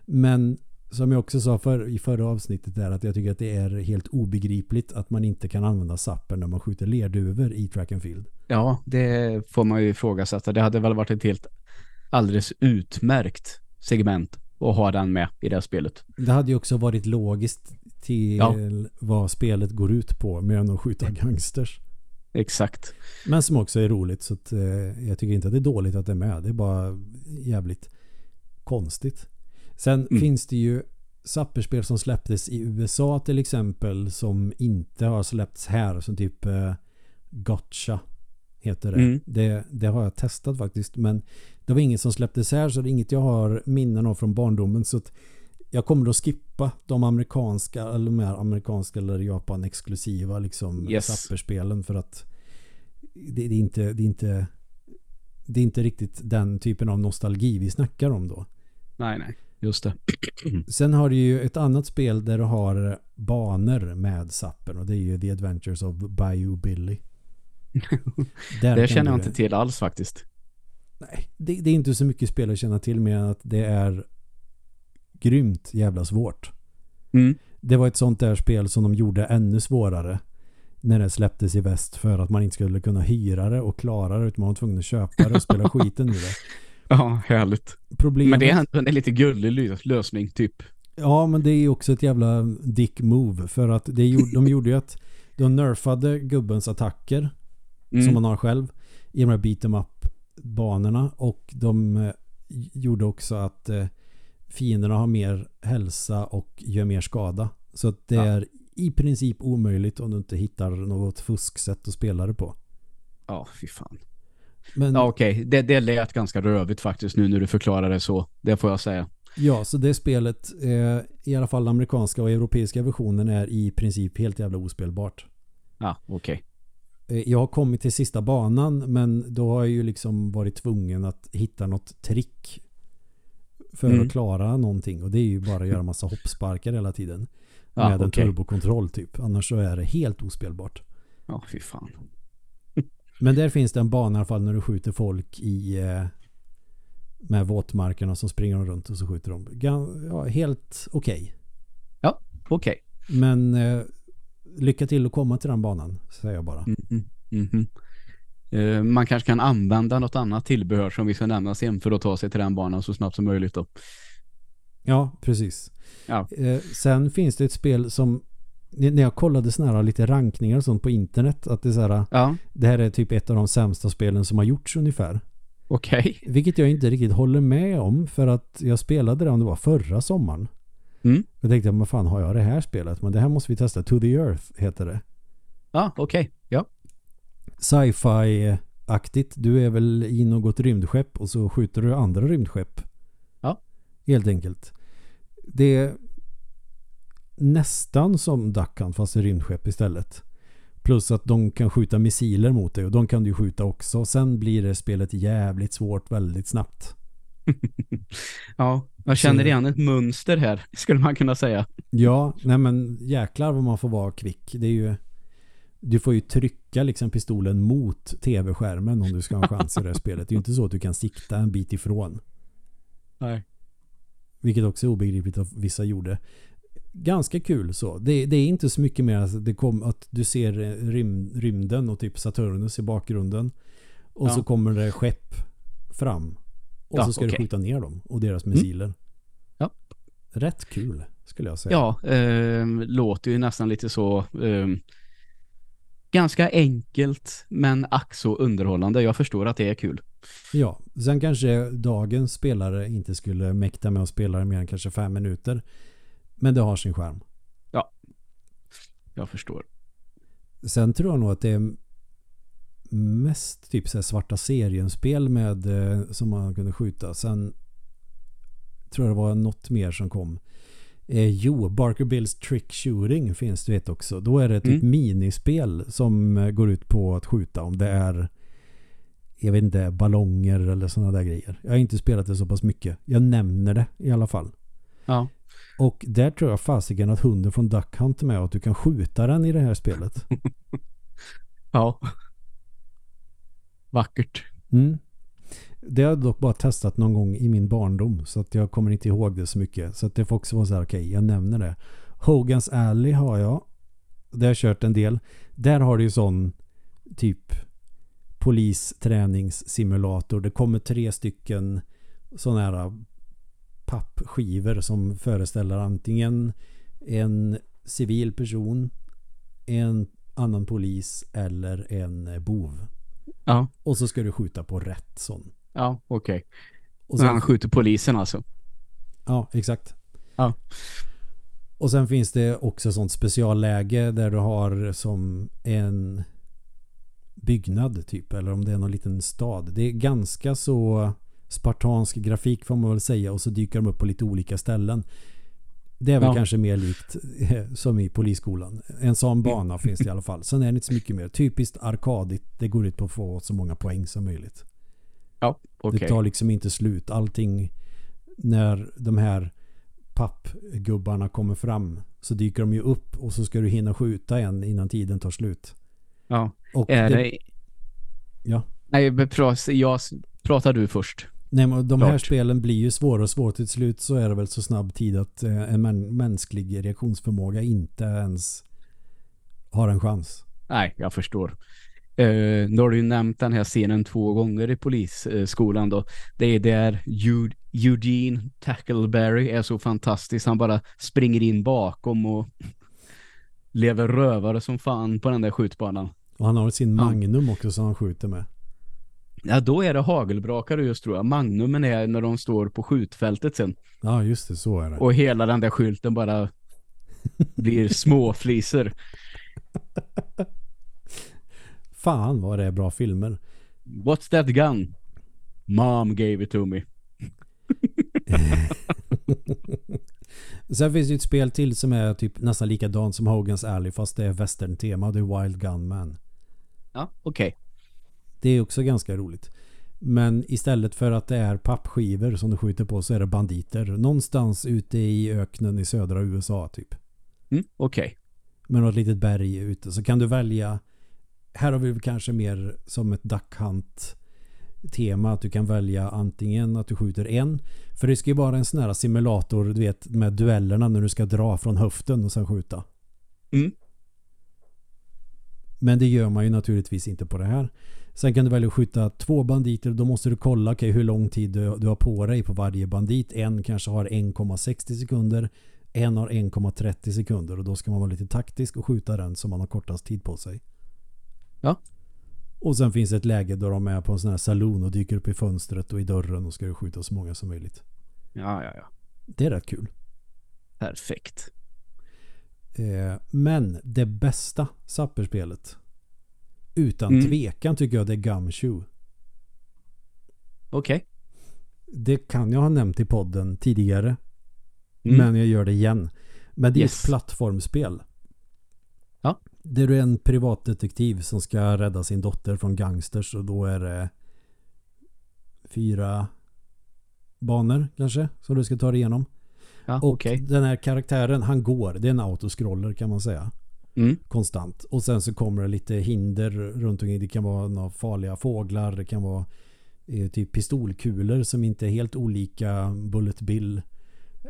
Men som jag också sa för, i förra avsnittet där att jag tycker att det är helt obegripligt att man inte kan använda zapper när man skjuter lerduvor i Track and Field. Ja, det får man ju ifrågasätta. Det hade väl varit ett helt alldeles utmärkt segment att ha den med i det här spelet. Det hade ju också varit logiskt till Ja. vad spelet går ut på mer än att skjuta gangsters. exakt. Men som också är roligt så att, eh, jag tycker inte att det är dåligt att det är med. Det är bara jävligt konstigt. Sen Mm. finns det ju Zapperspel som släpptes i USA till exempel som inte har släppts här som typ eh, Gotcha heter det. Mm. det. Det har jag testat faktiskt men det var inget som släpptes här så det är inget jag har minnen av från barndomen så att jag kommer att skippa de amerikanska eller här amerikanska eller Japan exklusiva liksom Yes. Zapperspelen för att det, det, är inte, det är inte det är inte riktigt den typen av nostalgi vi snackar om då. Nej, nej. Just det. Sen har du ju ett annat spel där du har banor med Zappen och det är ju The Adventures of Bayou Billy. Det känner jag inte till alls faktiskt. Nej, det, det är inte så mycket spel att känna till än att det är grymt jävla svårt. Mm. Det var ett sånt där spel som de gjorde ännu svårare när det släpptes i väst för att man inte skulle kunna hyra det och klara det utan man var tvungen att köpa det och spela skiten ur det. Ja, härligt. Problemet, Men det är en lite gullig lö- lösning, typ. Ja, men det är också ett jävla dick move för att det gjorde, de gjorde ju att de nerfade gubbens attacker Mm. som man har själv i de här beat em up banorna och de eh, gjorde också att eh, fienderna har mer hälsa och gör mer skada. Så att det Ja. är i princip omöjligt om du inte hittar något fusksätt att spela det på. Ja, fy fan. Men Ja, ja, okej. Det, det lät ganska rövigt faktiskt nu när du förklarar det så. Det får jag säga. så det spelet, eh, i alla fall amerikanska och europeiska versionen är i princip helt jävla ospelbart. Ja, okej. Eh, Jag har kommit till sista banan men då har jag ju liksom varit tvungen att hitta något trick för Mm. att klara någonting och det är ju bara att göra massa hoppsparkar hela tiden Ja, med en okej. turbokontroll typ. Annars så är det helt ospelbart. Ja, fy fan. Men där finns det en bana i alla fall när du skjuter folk i eh, med våtmarkerna som springer runt och så skjuter de. Ja, helt okej. Okej. Men eh, lycka till att komma till den banan säger jag bara. Mhm. Mhm. Eh, man kanske kan använda något annat tillbehör som vi ska nämna sen för att ta sig till den banan så snabbt som möjligt då. Ja, precis. Ja. Eh, sen finns det ett spel som när jag kollade såna här lite rankningar och sånt på internet att det är så här, Ja, det här är typ ett av de sämsta spelen som har gjorts ungefär. okej. Vilket jag inte riktigt håller med om för att jag spelade det om det var förra sommaren. Mm. Jag tänkte, vad fan har jag det här spelet? Men det här måste vi testa. To the Earth heter det. Ja, okej. Ja. Sci-fi-aktigt. Du är väl i något rymdskepp och så skjuter du andra rymdskepp. Ja. Helt enkelt. Det nästan som Duck Hunt fast i rymdskepp istället. Plus att de kan skjuta missiler mot dig och de kan du skjuta också. Sen blir det spelet jävligt svårt väldigt snabbt. Ja, jag känner igen ett mönster här, skulle man kunna säga. Ja, nej men jäklar vad man får vara kvick. Det är ju du får ju trycka liksom pistolen mot tv-skärmen om du ska ha en chans i det här spelet. Det är ju inte så att du kan sikta en bit ifrån. Nej. Vilket också är obegripligt att vissa gjorde. Ganska kul så. Det, det är inte så mycket mer att, det kom, att du ser rym, rymden och typ Saturnus i bakgrunden. Och Ja. så kommer det skepp fram. Och Ja, så ska du okej. skjuta ner dem och deras missiler. Ja. Rätt kul skulle jag säga. Ja, eh, låter ju nästan lite så eh, ganska enkelt men ack så underhållande. Jag förstår att det är kul. Ja, sen kanske dagens spelare inte skulle mäkta med att spela det mer än kanske fem minuter. Men det har sin skärm. Jag förstår. Sen tror jag nog att det är mest typ så svarta serien-spel med eh, som man kunde skjuta. Sen tror jag det var något mer som kom. Eh, jo, Barker Bills Trick Shooting finns det vet också. Då är det typ Mm. minispel som eh, går ut på att skjuta om det är jag vet inte, ballonger eller sådana där grejer. Jag har inte spelat det så pass mycket. Jag nämner det i alla fall. Ja, Och där tror jag fasiken att hunden från Duck Hunt är med och att du kan skjuta den i det här spelet. ja. Vackert. Mm. Det har jag dock bara testat någon gång i min barndom så att jag kommer inte ihåg det så mycket. Så att det får också vara så här, okej, jag nämner det. Hogans Alley har jag. Det har jag kört en del. Där har du ju sån typ polisträningssimulator. Det kommer tre stycken sådana här pappskivor som föreställer antingen en civil person, en annan polis eller en eh, bov. Ja, Och så ska du skjuta på rätt sån. ja okej. Och Men sen, han skjuter polisen alltså. ja, exakt. Ja. Och sen finns det också sånt specialläge där du har som en byggnad typ. Eller om det är någon liten stad. Det är ganska så spartansk grafik får man väl säga. Och så dyker de upp på lite olika ställen. Det är väl Ja. kanske mer likt eh, som i polisskolan. En sån bana finns det i alla fall. Sen är det inte så mycket mer. Typiskt arkadigt. Det går ut på att få så många poäng som möjligt. Ja, okej. Det tar liksom inte slut. Allting när de här pappgubbarna kommer fram så dyker de ju upp och så ska du hinna skjuta en innan tiden tar slut. Ja. Och Är det, det... Ja. Nej, jag pratar du först. Nej, men de här klart. spelen blir ju svåra och svåra. Till slut så är det väl så snabb tid att eh, en män, mänsklig reaktionsförmåga inte ens har en chans. Nej, jag förstår. Uh, nu har du ju nämnt den här scenen två gånger i polisskolan då. Det är där Eu- Eugene Tackleberry är så fantastisk. Han bara springer in bakom och lever rövare som fan på den där skjutbanan. Och han har sin. Magnum också som han skjuter med. Ja, då är det hagelbrakare just tror jag. Magnumen är när de står på skjutfältet sen. Ja, just det. Så är det. Och hela den där skylten bara blir småfliser. Fan vad det är bra filmer. What's that gun? Mom gave it to me. Sen finns det ett spel till som är typ nästan likadant som Hogan's Alley fast det är western-tema. Det är Wild Gunman. Ja, okej. Det är också ganska roligt. Men istället för att det är pappskivor som du skjuter på så är det banditer. Någonstans ute i öknen i södra USA typ. Mm, okej. Med något litet berg ute. Så kan du välja. Här har vi kanske mer som ett Duck Hunt tema. Att du kan välja antingen att du skjuter en. För det ska ju vara en sån här simulator du vet med duellerna när du ska dra från höften och sen skjuta. Mm. Men det gör man ju naturligtvis inte på det här. Sen kan du välja att skjuta två banditer. Då måste du kolla okay, hur lång tid du, du har på dig på varje bandit. En kanske har 1,60 sekunder. En har 1,30 sekunder. Och då ska man vara lite taktisk och skjuta den som man har kortast tid på sig. Ja. Och sen finns ett läge då de är på en sån här saloon och dyker upp i fönstret och i dörren och ska du skjuta så många som möjligt. Ja, ja, ja. Det är rätt kul. Perfekt. Eh, men det bästa sapperspelet utan Mm. tvekan tycker jag det är Gumshoe. Okej. Det kan jag ha nämnt i podden tidigare. Mm. Men jag gör det igen. Men det är Yes. ett plattformsspel. Ja. Du är en privatdetektiv som ska rädda sin dotter från gangsters och då är det fyra banor kanske som du ska ta dig igenom. Ja, Och okej. den här karaktären, han går. Det är en autoscroller kan man säga. Mm. Konstant. Och sen så kommer det lite hinder runt omkring. Det kan vara några farliga fåglar. Det kan vara eh, typ pistolkulor som inte är helt olika Bullet Bill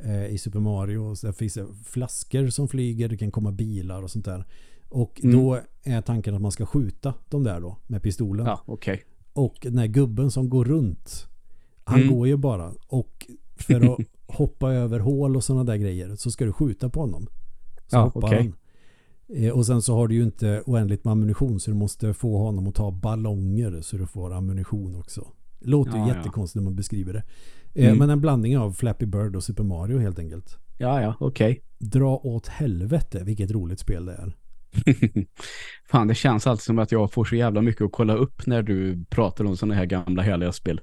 eh, i Super Mario. Så finns det flaskor som flyger. Det kan komma bilar och sånt där. Och Mm. då är tanken att man ska skjuta de där då med pistolen. Ja, okej. Och den här gubben som går runt. Han Mm. går ju bara. Och för att hoppa över hål och sådana där grejer så ska du skjuta på honom. Så Ja, hoppar okej. han. Eh, Och sen så har du ju inte oändligt med ammunition så du måste få honom att ta ballonger så du får ammunition också. Det låter ju Ja, ja. jättekonstigt när man beskriver det. Eh, Mm. Men en blandning av Flappy Bird och Super Mario helt enkelt. Ja, ja, okej. Dra åt helvete vilket roligt spel det är. Fan, det känns alltid som att jag får så jävla mycket att kolla upp när du pratar om sådana här gamla härliga spel.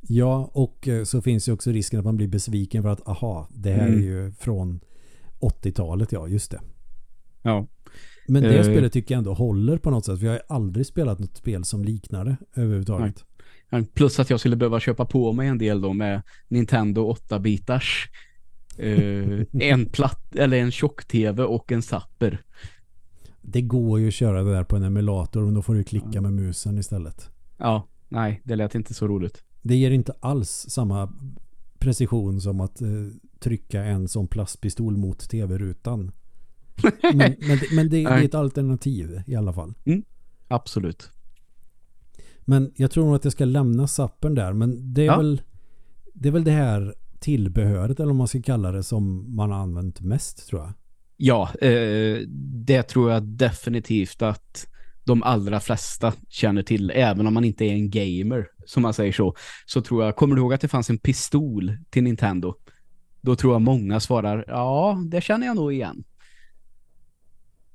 Ja, och eh, så finns ju också risken att man blir besviken för att aha, det här Mm. är ju från 80-talet, ja just det. Ja. Men det Eh. spelet tycker jag ändå håller på något sätt. För jag har aldrig spelat något spel som liknar det överhuvudtaget. Ja, Plus att jag skulle behöva köpa på mig en del då med Nintendo 8-bitars. Eh, en platt eller en tjock-tv och en zapper. Det går ju att köra det där på en emulator men då får du klicka med musen istället. Ja, nej, det lät inte så roligt. Det ger inte alls samma precision som att eh, trycka en sån plastpistol mot tv-rutan. Men, men, det- men det, det är ett alternativ i alla fall. Absolut. Men jag tror nog att jag ska lämna sappen där. Men det är, Ja. väl, det är väl det här tillbehöret eller vad man ska kalla det som man har använt mest tror jag. Ja, eh, det tror jag definitivt att de allra flesta känner till, även om man inte är en gamer, som man säger så. Så tror jag, kommer du ihåg att det fanns en pistol till Nintendo? Då tror jag många svarar, ja, det känner jag nog igen.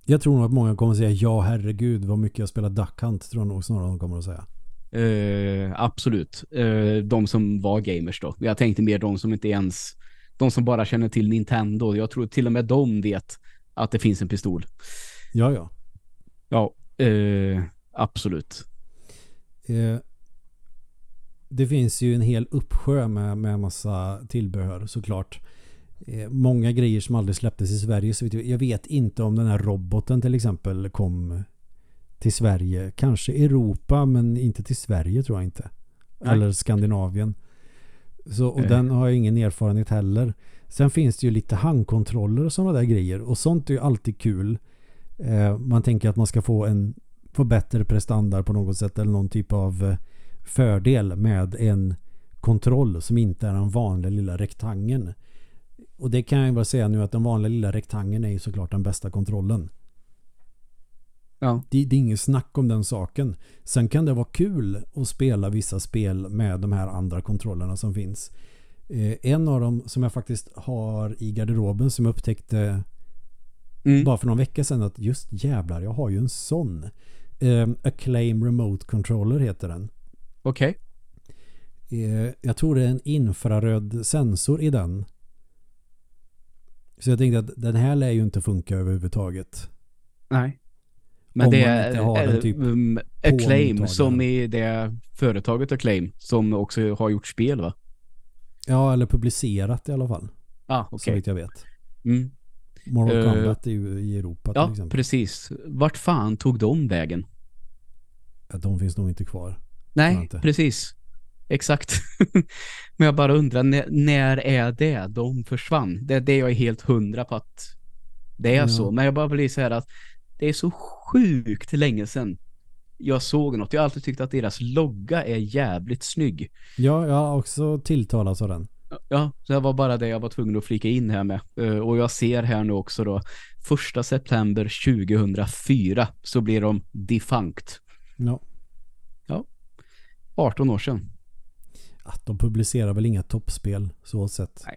Jag tror nog att många kommer att säga ja herregud vad mycket jag spelar Duck Hunt tror jag nog snarare de kommer att säga. Eh, absolut. Eh, de som var gamers då. Jag tänkte mer de som inte ens de som bara känner till Nintendo. Jag tror till och med de vet att det finns en pistol. Ja, ja. Ja, eh, absolut. Det finns ju en hel uppsjö med, med massa tillbehör såklart. Eh, många grejer som aldrig släpptes i Sverige. Så jag vet inte om den här roboten till exempel kom till Sverige. Kanske Europa men inte till Sverige tror jag inte. Nej. Eller Skandinavien. Så, och Nej. den har jag ingen erfarenhet heller. Sen finns det ju lite handkontroller och sådana där grejer. Och sånt är ju alltid kul. Eh, man tänker att man ska få en få bättre prestanda på något sätt eller någon typ av eh, fördel med en kontroll som inte är den vanliga lilla rektangeln. Och det kan jag bara säga nu att den vanliga lilla rektangeln är ju såklart den bästa kontrollen. Ja. Det, det är inget snack om den saken. Sen kan det vara kul att spela vissa spel med de här andra kontrollerna som finns. Eh, en av dem som jag faktiskt har i garderoben som jag upptäckte mm. bara för någon vecka sedan att just jävlar, jag har ju en sån. Eh, Acclaim Remote Controller heter den. Okej. Okay. Eh, jag tror det är en infraröd sensor i den. Så jag tänkte att den här lär ju inte funka överhuvudtaget. Nej. Men det är typ um, Acclaim som i det företaget Acclaim som också har gjort spel va? Ja, eller publicerat i alla fall. Ja, ah, okej. Okay. Så vitt jag vet. Mm. Mortal uh, Kombat är ju i Europa till ja, exempel. Ja, precis. Vart fan tog de vägen? Ja, de finns nog inte kvar. Nej, precis. Exakt. Men jag bara undrar, när, när, är det de försvann? Det är det jag är helt hundra på att det är ja. så. Men jag bara blir så här att det är så sjukt länge sedan jag såg något. Jag har alltid tyckt att deras logga är jävligt snygg. Ja, jag har också tilltalats av den. Ja, det var bara det jag var tvungen att flika in här med. Eh, och jag ser här nu också då, första september 2004 så blir de defunct. Ja. Ja, 18 år sedan. Att de publicerar väl inga toppspel så sett. Nej.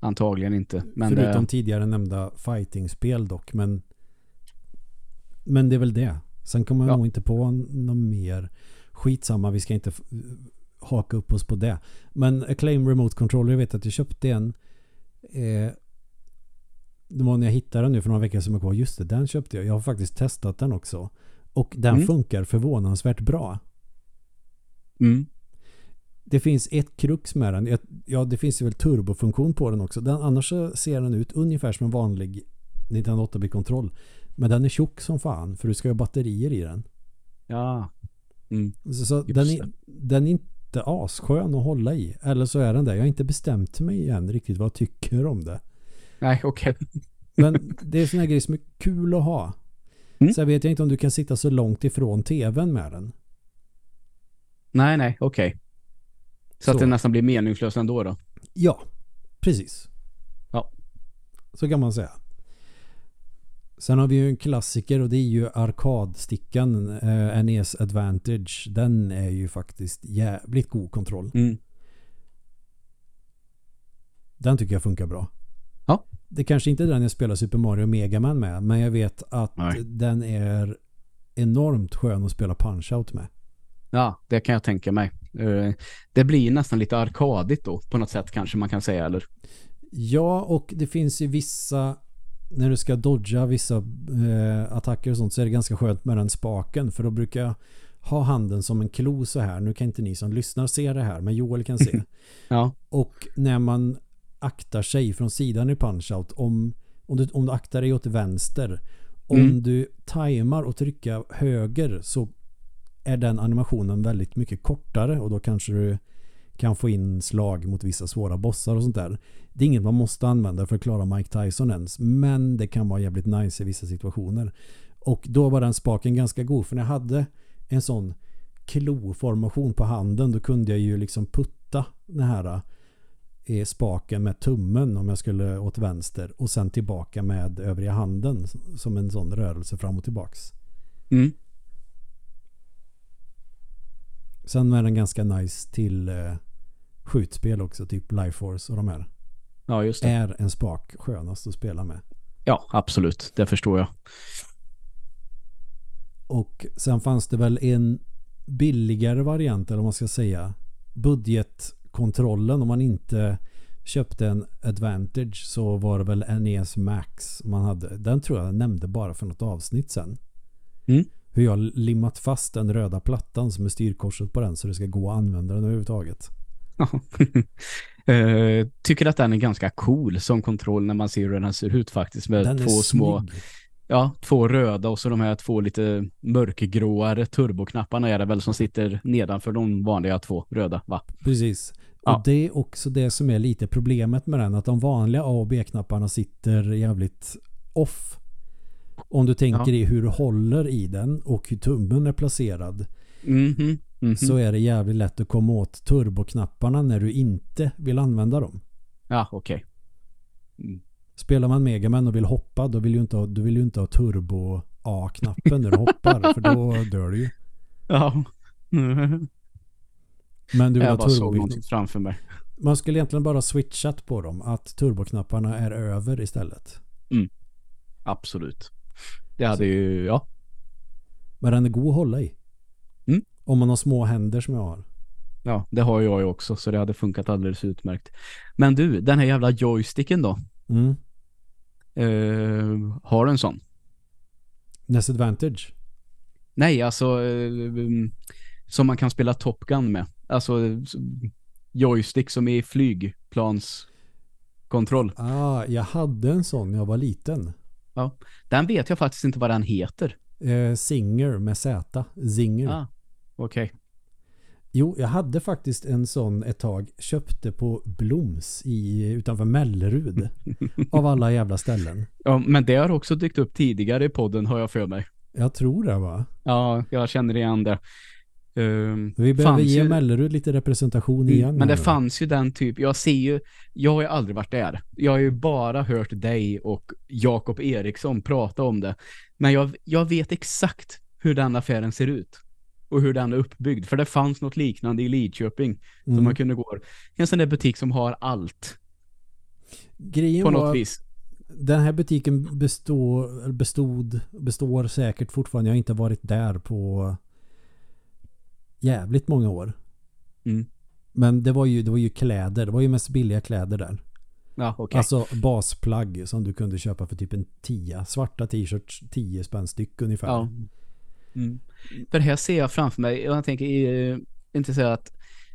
Antagligen inte. Men Förutom det... tidigare nämnda fightingspel dock. Men, men det är väl det. Sen kommer ja. nog inte på något mer. Skitsamma, vi ska inte haka upp oss på det. Men Acclaim Remote Controller, jag vet att jag köpte en. Eh, det var när jag hittade den nu för några veckor sedan. Just det, den köpte jag. Jag har faktiskt testat den också. Och den mm. funkar förvånansvärt bra. Mm det finns ett krux med den. Ja, det finns ju väl turbofunktion på den också. Den, annars ser den ut ungefär som en vanlig 1908-bit-kontroll. Men den är tjock som fan för du ska ha batterier i den. Ja. Mm. Så, så den, är, den är inte asskön att hålla i. Eller så är den det. Jag har inte bestämt mig än riktigt vad jag tycker om det. Nej, okej. Okay. Men det är såna grejer som är kul att ha. Mm. Sen vet jag inte om du kan sitta så långt ifrån tvn med den. Nej, nej, okej. Okay. Så, så, att det nästan blir meningslöst ändå då? Ja, precis. Ja. Så kan man säga. Sen har vi ju en klassiker och det är ju arkadstickan eh, NES Advantage. Den är ju faktiskt jävligt god kontroll. Mm. Den tycker jag funkar bra. Ja. Det kanske inte är den jag spelar Super Mario Mega Man med. Men jag vet att Nej. den är enormt skön att spela Punch-Out med. Ja, det kan jag tänka mig. Eh, det blir nästan lite arkadigt då på något sätt kanske man kan säga eller? Ja och det finns ju vissa när du ska dodga vissa eh, attacker och sånt så är det ganska skönt med den spaken för då brukar jag ha handen som en klo så här. Nu kan inte ni som lyssnar se det här men Joel kan se. ja. Och när man aktar sig från sidan i punch-out om, om, du, om du aktar dig åt vänster om mm. du tajmar och trycka höger så är den animationen väldigt mycket kortare och då kanske du kan få in slag mot vissa svåra bossar och sånt där. Det är inget man måste använda för att klara Mike Tyson ens, men det kan vara jävligt nice i vissa situationer. Och då var den spaken ganska god, för när jag hade en sån kloformation på handen, då kunde jag ju liksom putta den här eh, spaken med tummen om jag skulle åt vänster och sen tillbaka med övriga handen som en sån rörelse fram och tillbaks. Mm. Sen är den ganska nice till eh, skjutspel också, typ Life Force och de här. Ja, just det. Är en spak skönast att spela med. Ja, absolut. Det förstår jag. Och sen fanns det väl en billigare variant eller vad man ska säga. Budgetkontrollen om man inte köpte en Advantage så var det väl NES Max man hade. Den tror jag nämnde bara för något avsnitt sen. Mm. Hur jag limmat fast den röda plattan som är styrkorset på den så det ska gå att använda den överhuvudtaget. uh, tycker att den är ganska cool som kontroll när man ser hur den ser ut faktiskt med Den två små snygg. ja, två röda och så de här två lite mörkgråare turboknapparna är det väl som sitter nedanför de vanliga två röda, va? Precis. Ja. Och det är också det som är lite problemet med den. Att de vanliga A och B-knapparna sitter jävligt off. Om du tänker Ja. i hur du håller i den och hur tummen är placerad. Mhm. mhm. Så är det jävligt lätt att komma åt turboknapparna när du inte vill använda dem. Ja, okej. Mm. Spelar man Megaman och vill hoppa då vill du inte ha, du vill inte ha turbo A-knappen när du hoppar för då dör du ju. Ja. Mm. Men du vill Jag bara såg turbo. någonting framför mig. Man skulle egentligen bara switchat på dem. Att turboknapparna är över istället. Absolut. Det hade ju, ja. Men den är god att hålla i. Mm. Om man har små händer som jag har. Ja, det har jag ju också så det hade funkat alldeles utmärkt. Men du, den här jävla joysticken då. Mm. Eh, har du en sån? Nest Advantage. Nej, alltså um, som man kan spela Top Gun med. Alltså joystick som är flygplanskontroll. Ah, jag hade en sån när jag var liten. Den vet jag faktiskt inte vad den heter. Eh, Singer med Z. Zinger. Ah, okej. Jo, jag hade faktiskt en sån ett tag. Köpte på Bloms i, utanför Mellerud. av alla jävla ställen. Ja, men det har också dykt upp tidigare i podden har jag för mig. Jag tror det va? Ja, jag känner igen det. Um, Vi behöver ge ju- Mellerud lite representation igen. Men det nu. fanns ju den typ, jag ser ju, jag har ju aldrig varit där. Jag har ju bara hört dig och Jakob Eriksson prata om det. Men jag, jag vet exakt hur den affären ser ut. Och hur den är uppbyggd. För det fanns något liknande i Lidköping. Som Mm. man kunde gå. En sån där butik som har allt. Grejen På var något att vis. Den här butiken består, bestod, består säkert fortfarande. Jag har inte varit där på jävligt många år. Mm. Men det var ju, det var ju kläder. Det var ju mest billiga kläder där. Ja, okej. Alltså basplagg som du kunde köpa för typ en tia. Svarta t-shirts, 10 spänn styck ungefär. Ja. Mm. För här ser jag framför mig, jag tänker eh, inte säga att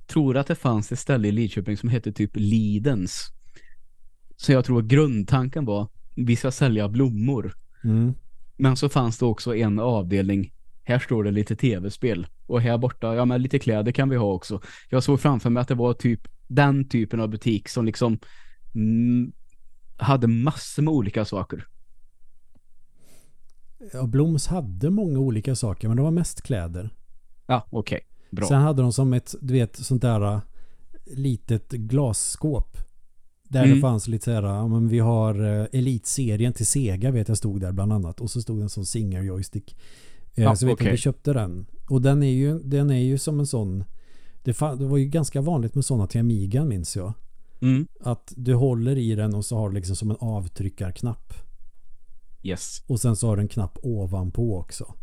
tror att det fanns ett ställe i Lidköping som hette typ Lidens. Så jag tror att grundtanken var vi ska sälja blommor. Mm. Men så fanns det också en avdelning här står det lite tv-spel och här borta, ja men lite kläder kan vi ha också. Jag såg framför mig att det var typ den typen av butik som liksom mm, hade massor med olika saker. Ja, Bloms hade många olika saker men det var mest kläder. Ja, okej. Bra. Sen hade de som ett, du vet, sånt där äh, litet glasskåp. Där Mm. det fanns lite så här, ja, men vi har uh, elitserien till Sega vet jag stod där bland annat. Och så stod en sån Singer joystick. Eh, Ja, så vet jag okej. att vi köpte den. Och den är ju, den är ju som en sån, det, det var ju ganska vanligt med sådana till Amiga minns jag. Mm. Att du håller i den och så har du liksom som en avtryckarknapp. Yes. Och sen så har du en knapp ovanpå också.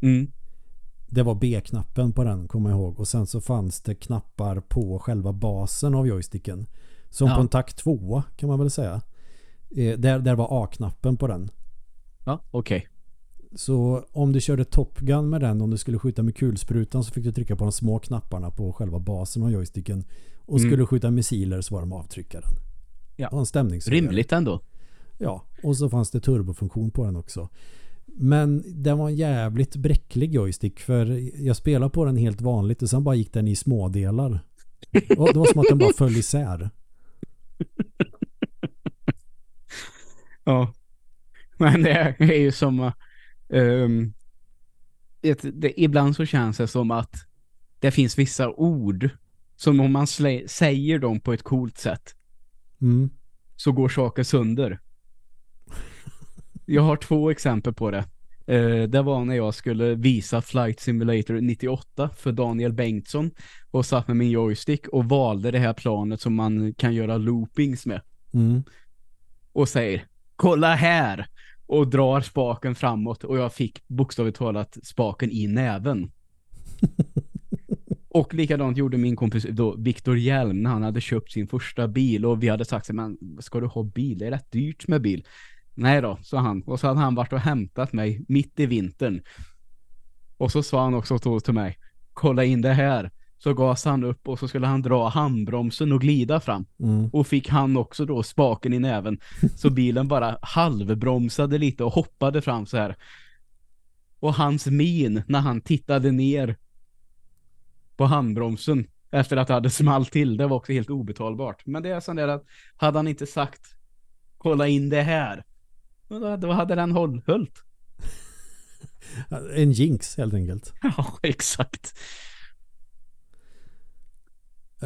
Mm. Det var B-knappen på den, kommer jag ihåg. Och sen så fanns det knappar på själva basen av joysticken. Som Ja. på en takt 2 kan man väl säga. Eh, där, där var A-knappen på den. Ja, okej. Så om du körde Top Gun med den, om du skulle skjuta med kulsprutan så fick du trycka på de små knapparna på själva basen av joysticken. Och Mm. skulle du skjuta missiler så var de avtryckaren. Ja. Det var en stämningshöjare. Rimligt ändå. Ja, och så fanns det turbofunktion på den också. Men den var en jävligt bräcklig joystick för jag spelade på den helt vanligt och sen bara gick den i smådelar. Och det var som att den bara föll isär. Ja. Men det är ju som um, det, det, ibland så känns det som att det finns vissa ord som om man säger dem på ett coolt sätt Mm. så går saker sönder. Jag har två exempel på det. Eh, det var när jag skulle visa Flight Simulator 98 för Daniel Bengtsson och satt med min joystick och valde det här planet som man kan göra loopings med. Mm. Och säger, kolla här! Och drar spaken framåt och jag fick bokstavligt talat spaken i näven. Och likadant gjorde min kompis då, Viktor Hjelm när han hade köpt sin första bil och vi hade sagt men ska du ha bil? Det är rätt dyrt med bil. Nej då, sa han. Och så hade han varit och hämtat mig mitt i vintern. Och så sa han också till mig, kolla in det här. Så gasade han upp och så skulle han dra handbromsen och glida fram. Mm. Och fick han också då spaken i näven. Så bilen bara halvbromsade lite och hoppade fram så här. Och hans min när han tittade ner på handbromsen efter att det hade smalt till, det var också helt obetalbart. Men det är sån där att hade han inte sagt kolla in det här då, hade den håll, höllt. En jinx helt enkelt. Ja, exakt.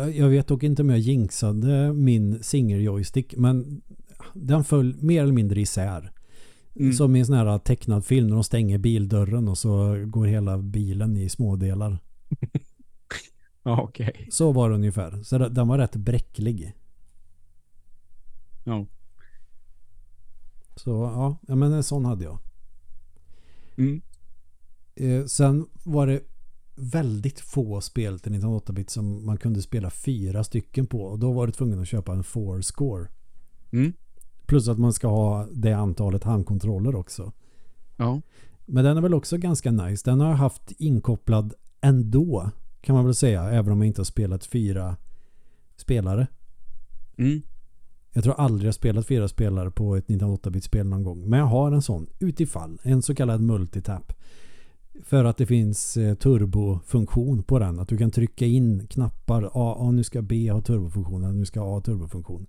Jag vet dock inte om jag jinxade min Singer-joystick men den föll mer eller mindre isär. Mm. Som i en sån här tecknad film när de stänger bildörren och så går hela bilen i smådelar. Ja, okej. Så var det ungefär. Så den var rätt bräcklig. Ja. Så ja, ja men en sån hade jag. Mm. Eh, sen var det väldigt få spel till 1908-bit som man kunde spela fyra stycken på. Och då var du tvungen att köpa en four score. Mm. Plus att man ska ha det antalet handkontroller också. Ja. Men den är väl också ganska nice. Den har jag haft inkopplad ändå. Kan man väl säga. Även om jag inte har spelat fyra spelare. Mm. Jag tror aldrig jag spelat fyra spelare på ett 1908-bit-spel någon gång. Men jag har en sån utifall. En så kallad multitap. För att det finns eh, turbofunktion på den. Att du kan trycka in knappar. Ja, ja, nu ska B ha turbofunktion. Eller nu ska A ha turbofunktion.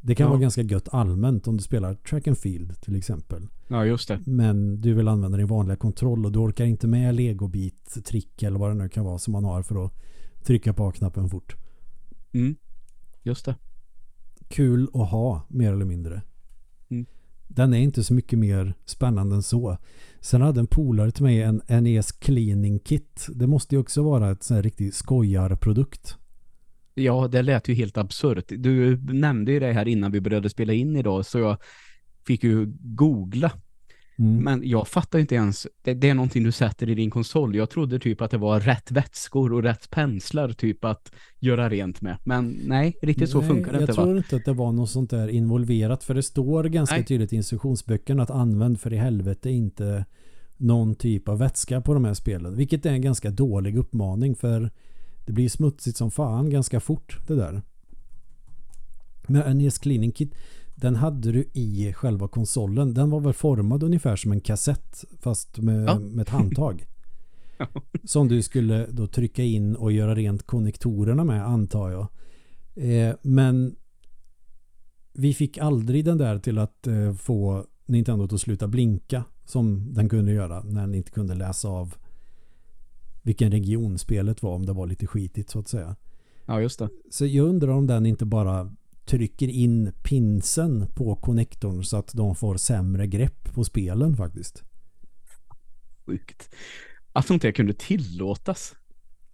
Det kan Ja. vara ganska gött allmänt om du spelar track and field till exempel. Ja, just det. Men du vill använda din vanliga kontroll och du orkar inte med legobit, trick eller vad det nu kan vara som man har för att trycka på A-knappen fort. Mm. Just det. Kul att ha, mer eller mindre. Mm. Den är inte så mycket mer spännande än så. Sen hade en polare till mig en NES Cleaning Kit. Det måste ju också vara ett sån här riktigt skojarprodukt. Ja, det lät ju helt absurt. Du nämnde ju det här innan vi började spela in idag så jag fick ju googla. Mm. Men jag fattar inte ens, det, det är någonting du sätter i din konsol. Jag trodde typ att det var rätt vätskor och rätt penslar typ att göra rent med. Men nej, riktigt så Nej, funkar det jag inte tror va? inte att det var något sånt där involverat. För det står ganska Nej. tydligt i instruktionsböckerna att använd för i helvete inte någon typ av vätska på de här spelen. Vilket är en ganska dålig uppmaning för det blir smutsigt som fan ganska fort det där. Men NES Cleaning Kit den hade du i själva konsolen. Den var väl formad ungefär som en kassett fast med, Ja. med ett handtag. Som du skulle då trycka in och göra rent konnektorerna med antar jag. Eh, men vi fick aldrig den där till att eh, få Nintendo att sluta blinka som den kunde göra när den inte kunde läsa av vilken region spelet var om det var lite skitigt så att säga. Ja, just det. Så jag undrar om den inte bara trycker in pinsen på konnektorn så att de får sämre grepp på spelen faktiskt. Sjukt. Att inte det kunde tillåtas.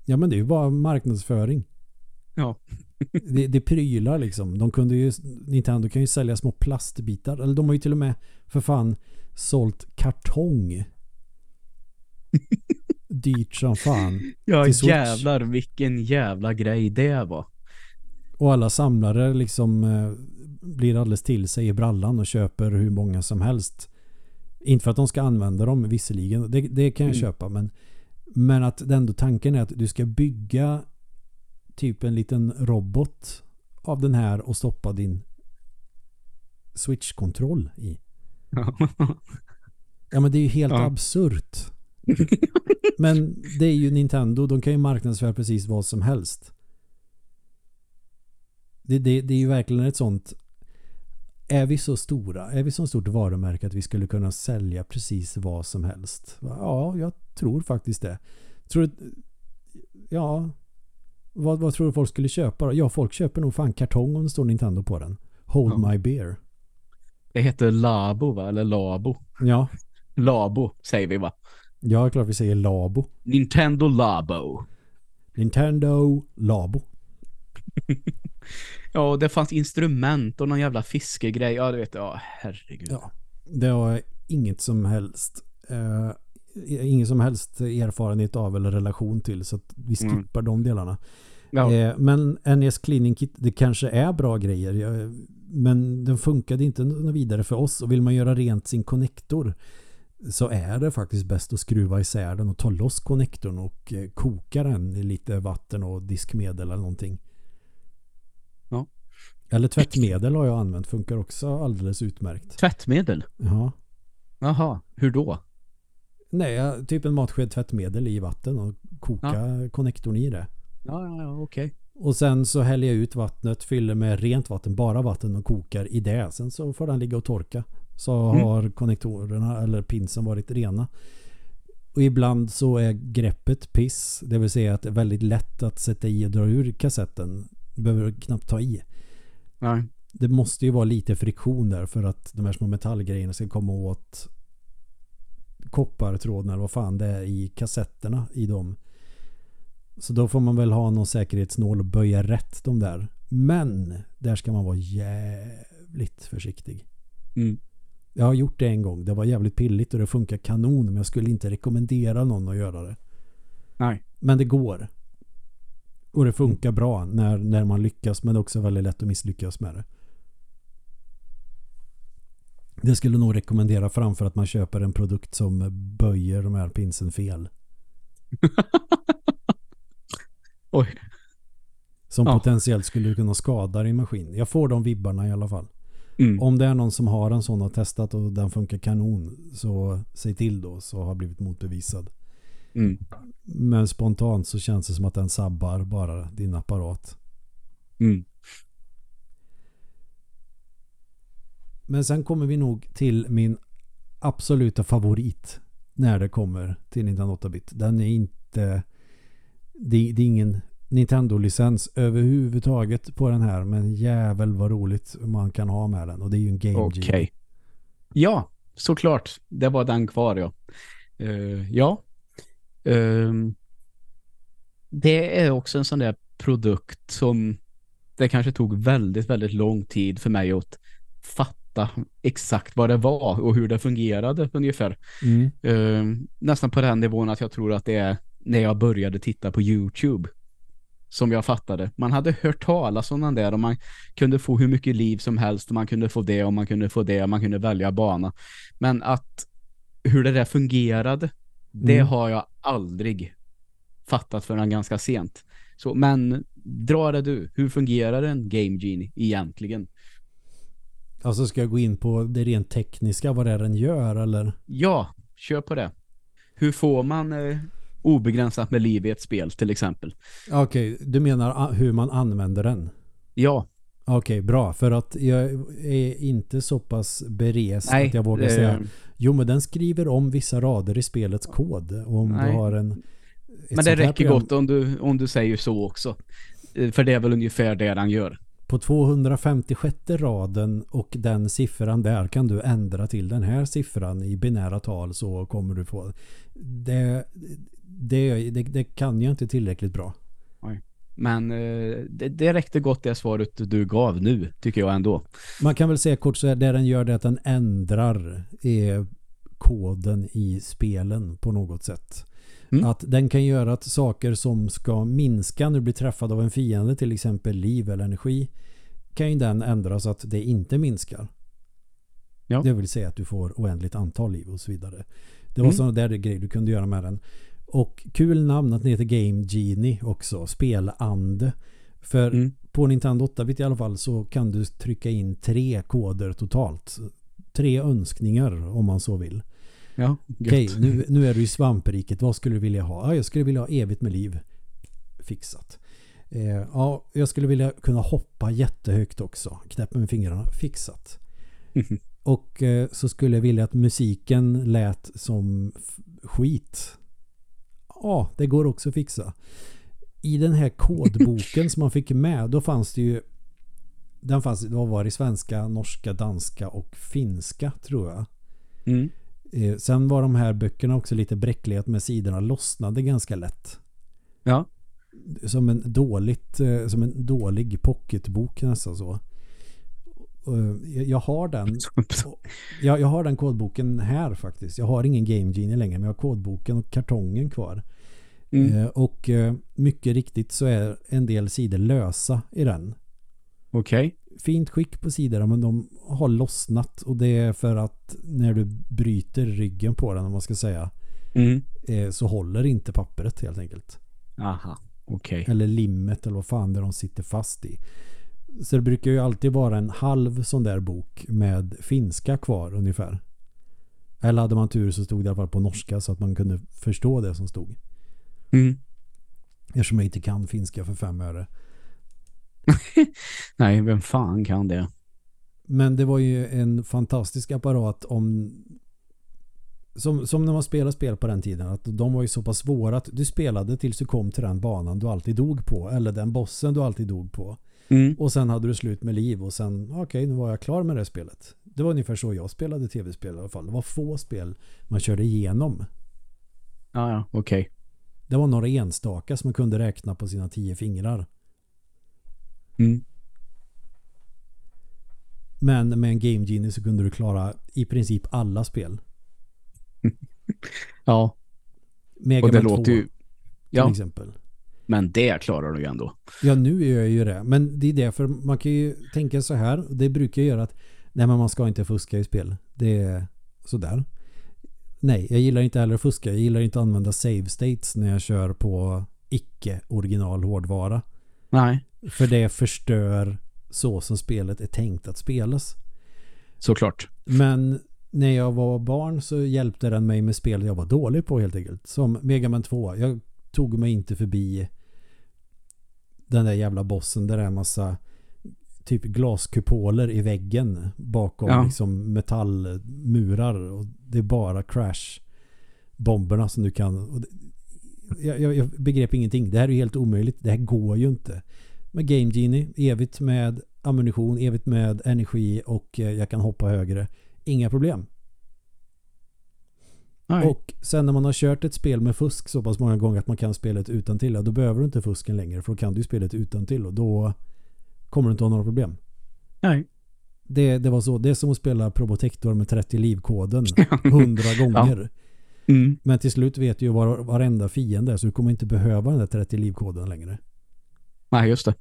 Ja men det är ju bara marknadsföring. Ja. Det, det prylar liksom. De kunde ju, Nintendo kan ju sälja små plastbitar. Eller de har ju till och med för fan sålt kartong. Dyrt som fan. Ja, jävlar vilken jävla grej det var. Och alla samlare liksom eh, blir alldeles till sig i brallan och köper hur många som helst. Inte för att de ska använda dem visserligen. Det, det kan jag Mm. köpa. Men, men att ändå tanken är att du ska bygga typ en liten robot av den här och stoppa din switch-kontroll i. Ja men det är ju helt Ja. absurt. Men det är ju Nintendo. De kan ju marknadsföra precis vad som helst. Det, det, det är ju verkligen ett sånt är vi så stora, är vi så stort varumärke att vi skulle kunna sälja precis vad som helst? Ja, jag tror faktiskt det. Tror du, ja, vad, vad tror du folk skulle köpa då? Ja, folk köper nog fan kartong om det står Nintendo på den. Hold Ja. My Beer. Det heter Labo va? Eller Labo. Ja, Labo säger vi va? ja klart vi säger Labo. Nintendo Labo. Nintendo Labo. Ja, och det fanns instrument och någon jävla fiskegrej. Ja, du vet. Ja, herregud. Ja. Det har jag inget som helst eh, ingen som helst erfarenhet av eller relation till så att vi Mm. skippar de delarna. Ja. Eh, men NES Cleaning Kit, det kanske är bra grejer. Jag, men den funkade inte något vidare för oss. Och vill man göra rent sin konnektor så är det faktiskt bäst att skruva isär den och ta loss konnektorn och eh, koka den i lite vatten och diskmedel eller någonting. Ja. Eller tvättmedel har jag använt. Funkar också alldeles utmärkt. Tvättmedel? Ja. Jaha, hur då? Nej, typ en matsked tvättmedel i vatten och koka konnektorn i det. Ja, ja, ja, okej. Och sen så häller jag ut vattnet, fyller med rent vatten, bara vatten och kokar i det. Sen så får den ligga och torka. Så Mm. har konnektorerna eller pinsen varit rena. Och ibland så är greppet piss. Det vill säga att det är väldigt lätt att sätta i och dra ur kassetten. Behöver knappt ta i. Nej. Det måste ju vara lite friktion där för att de här små metallgrejerna ska komma åt koppartråden eller vad fan det är i kassetterna i dem. Så då får man väl ha någon säkerhetsnål och böja rätt de där. Men där ska man vara jävligt försiktig. Mm. Jag har gjort det en gång. Det var jävligt pilligt och det funkar kanon. Men jag skulle inte rekommendera någon att göra det. Nej. Men det går. Och det funkar bra när, när man lyckas. Men det är också väldigt lätt att misslyckas med det. Det skulle nog rekommendera framför att man köper en produkt som böjer de här pinsen fel. Oj. Som Ja. potentiellt skulle kunna skada din maskin. Jag får de vibbarna i alla fall. Mm. Om det är någon som har en sån och testat och den funkar kanon så säg till då så har blivit motbevisad. Mm. Men spontant så känns det som att den sabbar bara din apparat. Mm. Men sen kommer vi nog till min absoluta favorit när det kommer till Nintendo 8-bit. Den är inte... Det, det är ingen Nintendo-licens överhuvudtaget på den här. Men jävel vad roligt man kan ha med den. Och det är ju en Game Okej. Genie. Ja, såklart. Det var den kvar, ja. Eh, ja. Ehm, det är också en sån där produkt som det kanske tog väldigt, väldigt lång tid för mig att fatta exakt vad det var och hur det fungerade ungefär. Mm. Ehm, nästan på den nivån att jag tror att det är när jag började titta på YouTube som jag fattade. Man hade hört talas om den där och man kunde få hur mycket liv som helst och man kunde få det och man kunde få det och man kunde välja bana. Men att hur det där fungerade, det Mm. har jag aldrig fattat förrän ganska sent. Så, men dra det du, hur fungerar en Game Genie egentligen? Alltså ska jag gå in på det rent tekniska, vad det är den gör eller? Ja, kör på det. Hur får man eh, obegränsat med liv i ett spel till exempel? Okej, du menar hur man använder den? Ja, Okej, bra. För att jag är inte så pass berest nej. att jag vågar eh, säga Jo, men den skriver om vissa rader i spelets kod. Om Nej. du har en... Men det räcker program gott om du, om du säger så också. Eh, För det är väl ungefär det han gör. På 256 raden och den siffran där kan du ändra till den här siffran i binära tal så kommer du få... Det, det, det, det kan jag inte tillräckligt bra. Men eh, det, det räckte gott det svaret du gav nu, tycker jag ändå. Man kan väl säga kort så här, det den gör det att den ändrar eh, koden i spelen på något sätt. Mm. Att den kan göra att saker som ska minska när du blir träffad av en fiende, till exempel liv eller energi, kan ju den ändra så att det inte minskar. Ja. Det vill säga att du får oändligt antal liv och så vidare. Det var Mm. sådana där grejer du kunde göra med den. Och kul namn att den heter Game Genie också, spelande. För Mm. på Nintendo 8-bit i alla fall så kan du trycka in tre koder totalt. Tre önskningar om man så vill. Ja, Okej, nu, nu är du i svampriket. Vad skulle du vilja ha? Ja, jag skulle vilja ha evigt med liv. Fixat. Eh, ja, jag skulle vilja kunna hoppa jättehögt också. Knäppa med fingrarna. Fixat. Och eh, så skulle jag vilja att musiken lät som skit. Ja, det går också att fixa. I den här kodboken som man fick med, då fanns det ju Den fanns, det var i svenska, norska, danska och finska tror jag. Mm. Eh, sen var de här böckerna också lite bräckliga med sidorna lossnade ganska lätt. Ja. Som en dåligt, eh, som en dålig pocketbok nästan så. Eh, jag- har den. Jag, jag har den kodboken här faktiskt. Jag har ingen Game Genie längre men jag har kodboken och kartongen kvar. Mm. Eh, och eh, mycket riktigt så är en del sidor lösa i den. Okej. Fint skick på sidorna men de har lossnat och det är för att när du bryter ryggen på den om man ska säga Mm. så håller inte pappret helt enkelt. Aha. Okej. Eller limmet eller vad fan det de sitter fast i. Så det brukar ju alltid vara en halv sån där bok med finska kvar ungefär. Eller hade man tur så stod det i alla fall på norska så att man kunde förstå det som stod. Mm. Eftersom jag inte kan finska för fem öre. Nej, vem fan kan det? Men det var ju en fantastisk apparat om som, som när man spelade spel på den tiden att de var ju så pass svåra att du spelade tills du kom till den banan du alltid dog på eller den bossen du alltid dog på. Mm. Och sen hade du slut med liv och sen okej nu var jag klar med det spelet. Det var ungefär så jag spelade tv-spel i alla fall. Det var få spel man körde igenom. Ja, ja. Okej. Det var några enstaka som man kunde räkna på sina tio fingrar. Mm. Men med en Game Genie så kunde du klara i princip alla spel. Ja. Mega Och det Man 2 låter ju... till Ja, exempel. Men det klarar du ju ändå. Ja, nu gör jag ju det. Men det är därför man kan ju tänka så här. Det brukar göra att nej, men man ska inte fuska i spel. Det är sådär. Nej, jag gillar inte heller att fuska. Jag gillar inte att använda save states när jag kör på icke original hårdvara. Nej, För det förstör så som spelet är tänkt att spelas. såklart. Men när jag var barn så hjälpte den mig med spel jag var dålig på helt enkelt. Som Mega Man 2. Jag tog mig inte förbi den där jävla bossen där det är en massa typ glaskupoler i väggen bakom Ja. liksom metallmurar och det är bara crash bomberna som du kan jag, jag, jag begrep ingenting. Det här är ju helt omöjligt. Det här går ju inte. Med Game Genie, evigt med ammunition, evigt med energi och eh, jag kan hoppa högre. Inga problem. Nej. Och sen när man har kört ett spel med fusk så pass många gånger att man kan spelet utan till, då behöver du inte fusken längre för då kan du spelet utan till och då kommer du inte ha några problem. Nej. Det, det var så. Det är som att spela Probotector med 30 livkoden 100 gånger. Mm. Men till slut vet du ju var, varenda fiende så du kommer inte behöva den där 30 livkoden längre. Nej, just det.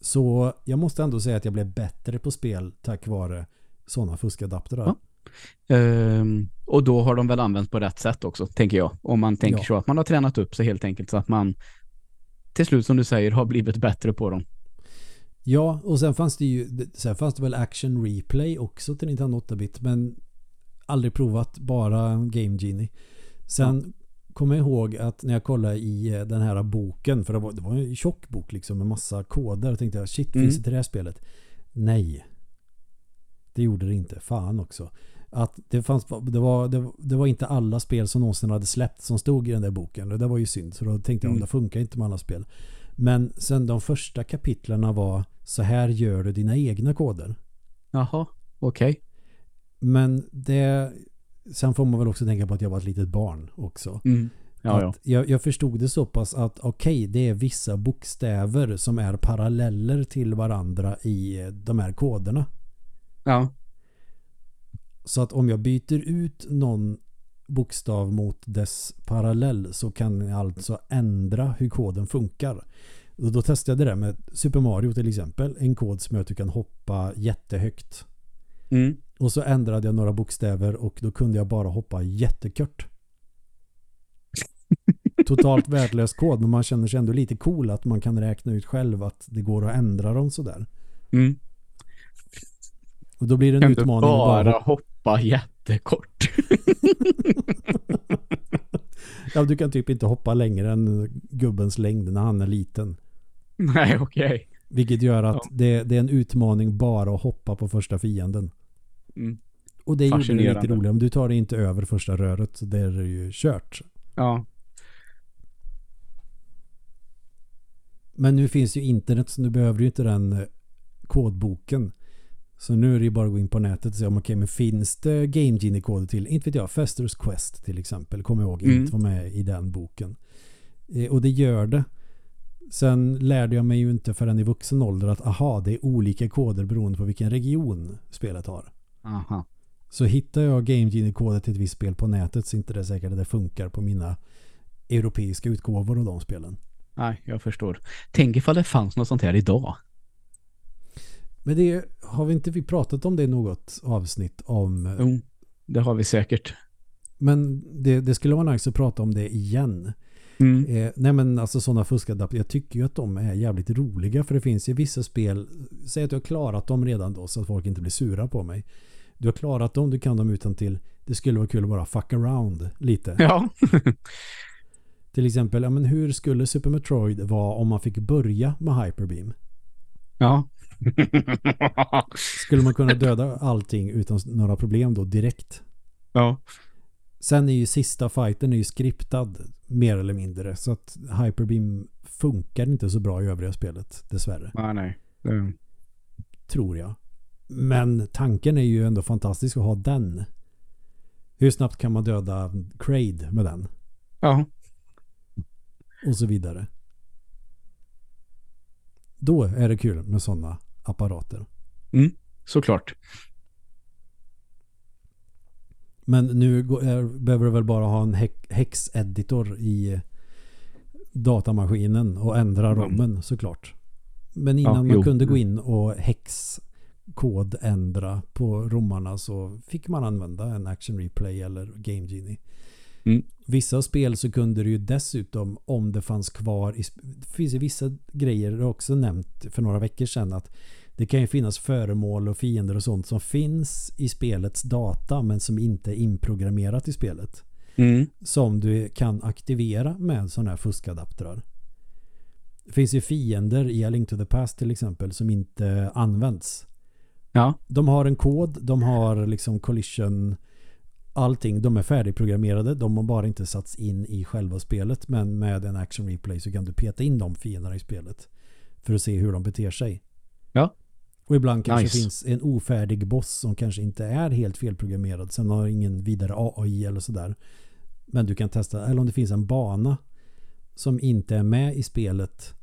Så jag måste ändå säga att jag blev bättre på spel tack vare sådana fuskadaptrar. Ja. Ehm, och då har de väl använt på rätt sätt också, tänker jag. Om man tänker Ja. så att man har tränat upp sig helt enkelt så att man till slut, som du säger, har blivit bättre på dem. Ja, och sen fanns det ju sen fanns det väl Action Replay också till Nintendo 8-bit men aldrig provat, bara Game Genie. Sen kommer jag ihåg att när jag kollade i eh, den här boken, för det var, det var en tjock bok liksom med massa koder, och tänkte jag shit, Mm. finns det till det här spelet? Nej. Det gjorde det inte, fan också. Att det, fanns, det, var, det, det var inte alla spel som någonsin hade släppt som stod i den där boken. Och det var ju synd. Så då tänkte jag Mm. om det funkar inte med alla spel. Men sen de första kapitlerna var så här gör du dina egna koder. Jaha, okej. Men det... Sen får man väl också tänka på att jag var ett litet barn också. Mm. Ja, jag, jag förstod det så pass att okej, det är vissa bokstäver som är paralleller till varandra i de här koderna. Ja, Så att om jag byter ut någon bokstav mot dess parallell så kan jag alltså ändra hur koden funkar. Och då testade jag det där med Super Mario till exempel. En kod som att du kan hoppa jättehögt. mm. Och så ändrade jag några bokstäver och då kunde jag bara hoppa jättekort. Totalt värdelös kod men man känner sig ändå lite cool att man kan räkna ut själv att det går att ändra dem sådär. Mm. Och då blir det en Kan du utmaning att bara bara hoppa jättekort? Ja, du kan typ inte hoppa längre än gubbens längd när han är liten. Nej, okej. Vilket gör att Ja. det, det är en utmaning bara att hoppa på första fienden. Mm. Och det gjorde det lite roligare. Om du tar dig inte över första röret så det är det ju kört. Ja. Men nu finns ju internet så nu behöver du inte den eh, kodboken. Så nu är det ju bara att gå in på nätet och säga okej okay, men finns det Game Genie-koder till, inte vet jag, Festers Quest till exempel, kommer jag ihåg, mm. inte var med i den boken. Eh, och det gör det. Sen lärde jag mig ju inte förrän i vuxen ålder att aha, det är olika koder beroende på vilken region spelet har. Aha. Så hittar jag Game Genie-koder till ett visst spel på nätet så är inte det säkert att det funkar på mina europeiska utgåvor av de spelen. Nej, jag förstår. Tänk ifall det fanns något sånt här idag. Men det har vi inte vi pratat om det i något avsnitt om... Jo, det har vi säkert. Men det, det skulle vara nice att prata om det igen. Mm. Eh, nej men alltså sådana fuskadapter, jag tycker ju att de är jävligt roliga för det finns ju vissa spel, säg att du har klarat dem redan då så att folk inte blir sura på mig. Du har klarat dem, du kan dem utan till. Det skulle vara kul att bara fuck around lite. Ja. till exempel, ja, men hur skulle Super Metroid vara om man fick börja med Hyperbeam? Ja. Skulle man kunna döda allting utan några problem då direkt? Ja. Sen är ju sista fighten är ju skriptad mer eller mindre. Så att Hyperbeam funkar inte så bra i övriga spelet, dessvärre. Ah, nej. Mm. Tror jag. Men tanken är ju ändå fantastisk att ha den. Hur snabbt kan man döda Kraid med den? Ja. Och så vidare. Då är det kul med sådana apparater. Mm, såklart. Men nu behöver du väl bara ha en hexeditor i datamaskinen och ändra mm. rommen såklart. Men innan ja, man jo. kunde gå in och hexkodändra på romarna så fick man använda en Action Replay eller Game Genie. Mm. Vissa spel så kunde du ju dessutom om det fanns kvar i, det finns ju vissa grejer du också nämnt för några veckor sedan att det kan ju finnas föremål och fiender och sånt som finns i spelets data men som inte är inprogrammerat i spelet. Mm. Som du kan aktivera med sådana här fuskadaptrar. Det finns ju fiender i A Link to the Past till exempel som inte används. Ja. De har en kod, de har liksom collision allting, de är färdigprogrammerade. De har bara inte satts in i själva spelet. Men med en action replay så kan du peta in de fienderna i spelet. För att se hur de beter sig. Ja. Och ibland kanske nice. finns en ofärdig boss som kanske inte är helt felprogrammerad. Sen har ingen vidare AI eller sådär. Men du kan testa, eller om det finns en bana som inte är med i spelet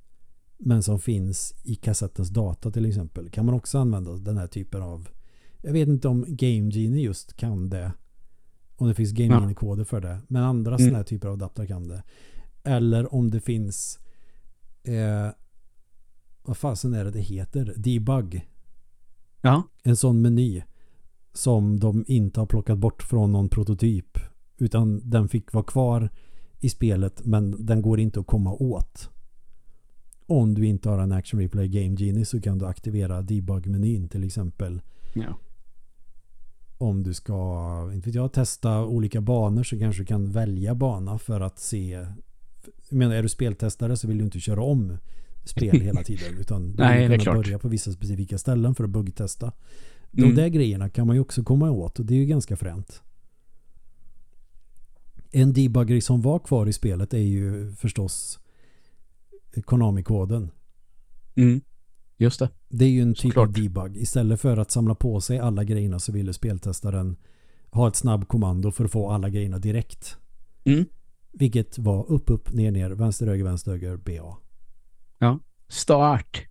men som finns i kassettens data till exempel. Kan man också använda den här typen av jag vet inte om Game Genie just kan det. Om det finns Game Genie-koder för det. Men andra mm. sådana här typer av adapter kan det. Eller om det finns eh, vad fasen är det det heter? Debug. Ja. En sån meny som de inte har plockat bort från någon prototyp. Utan den fick vara kvar i spelet men den går inte att komma åt. Om du inte har en Action Replay Game Genie så kan du aktivera debug-menyn till exempel. Ja. Om du ska, inte vet jag, testa olika banor så kanske du kan välja bana för att se. Jag menar, är du speltestare så vill du inte köra om spel hela tiden. Utan du Nej, vill kunna börja på vissa specifika ställen för att buggtesta. De mm. där grejerna kan man ju också komma åt och det är ju ganska fränt. En debugger som var kvar i spelet är ju förstås Konami-koden. Mm. Just det. Det är ju en typ av debug. Istället för att samla på sig alla grejerna så ville speltestaren ha ett snabb kommando för att få alla grejerna direkt. Mm. Vilket var upp, upp, ner, ner, vänster, höger, vänster, höger, BA. Ja. Start.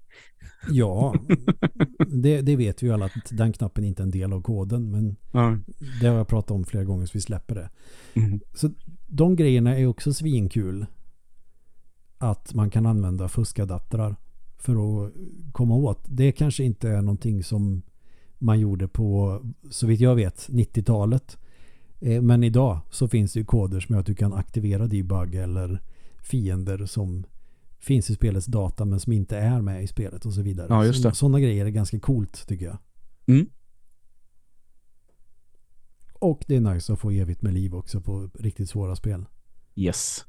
Ja, det, det, vet vi ju alla att den knappen inte är en del av koden. Men ja. det har jag pratat om flera gånger så vi släpper det. Mm. Så de grejerna är också svinkul. Att man kan använda fuskadaptrar för att komma åt. Det kanske inte är någonting som man gjorde på, så vitt jag vet, 90-talet. Eh, men idag så finns det ju koder som gör att du kan aktivera debug eller fiender som finns i spelets data men som inte är med i spelet och så vidare. Ja, just det. Sådana grejer är ganska coolt tycker jag. Mm. Och det är nice att få evigt med liv också på riktigt svåra spel. Yes.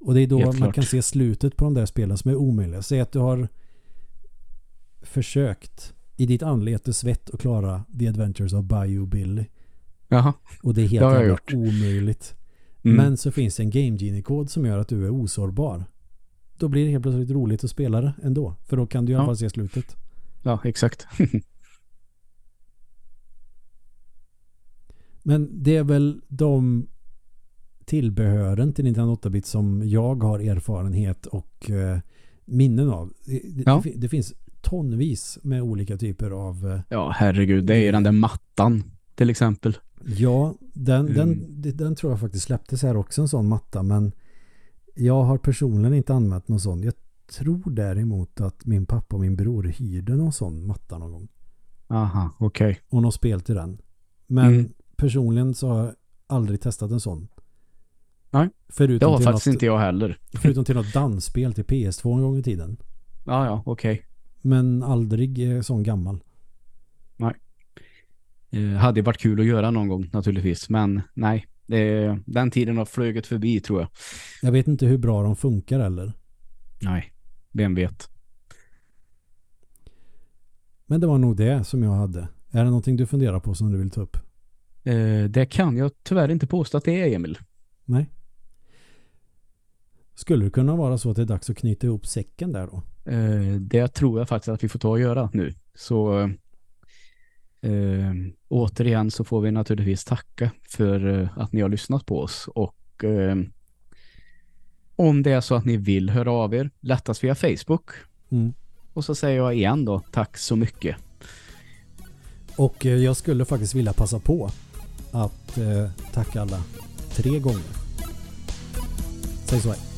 Och det är då Helt man klart. kan se slutet på de där spelen som är omöjliga. Säg att du har försökt i ditt anlete svett att klara The Adventures of Bayou Billy. Jaha. Och det är helt Det gjort. omöjligt. Mm. Men så finns det en Game Genie-kod som gör att du är osårbar. Då blir det helt plötsligt roligt att spela det ändå. För då kan du i alla fall se slutet. ja, exakt. Men det är väl de tillbehören till Nintendo 8-bit som jag har erfarenhet och eh, minnen av. Det, Ja. det, det finns tonvis med olika typer av... eh, Ja, herregud. Det är ju den där mattan till exempel. Ja, den, Mm. den, det- den tror jag faktiskt släpptes här också en sån matta men jag har personligen inte använt någon sån. Jag tror däremot att min pappa och min bror hyrde någon sån matta någon gång. Aha, okej. Och något spel till den. Men Mm. personligen så har jag aldrig testat en sån. Nej, Det Förutom, har till faktiskt något, inte jag heller. förutom till något dansspel till PS2 en gång i tiden. Ja, ja, okej. Men aldrig eh, sån gammal. Eh, hade varit kul att göra någon gång naturligtvis. Men nej, det, den tiden har flugit förbi tror jag. Jag vet inte hur bra de funkar eller. Nej, vem vet. Men det var nog det som jag hade. Är det någonting du funderar på som du vill ta upp? Eh, det kan jag tyvärr inte påstå att det är, Emil. Nej. Skulle det kunna vara så att det är dags att knyta ihop säcken där då? Eh, det tror jag faktiskt att vi får ta och göra nu. Så eh, återigen så får vi naturligtvis tacka för eh, att ni har lyssnat på oss. Och eh, om det är så att ni vill höra av er, lättast via Facebook. Mm. Och så säger jag igen då, tack så mycket. Och eh, jag skulle faktiskt vilja passa på att eh, tacka alla tre gånger. Säg så här.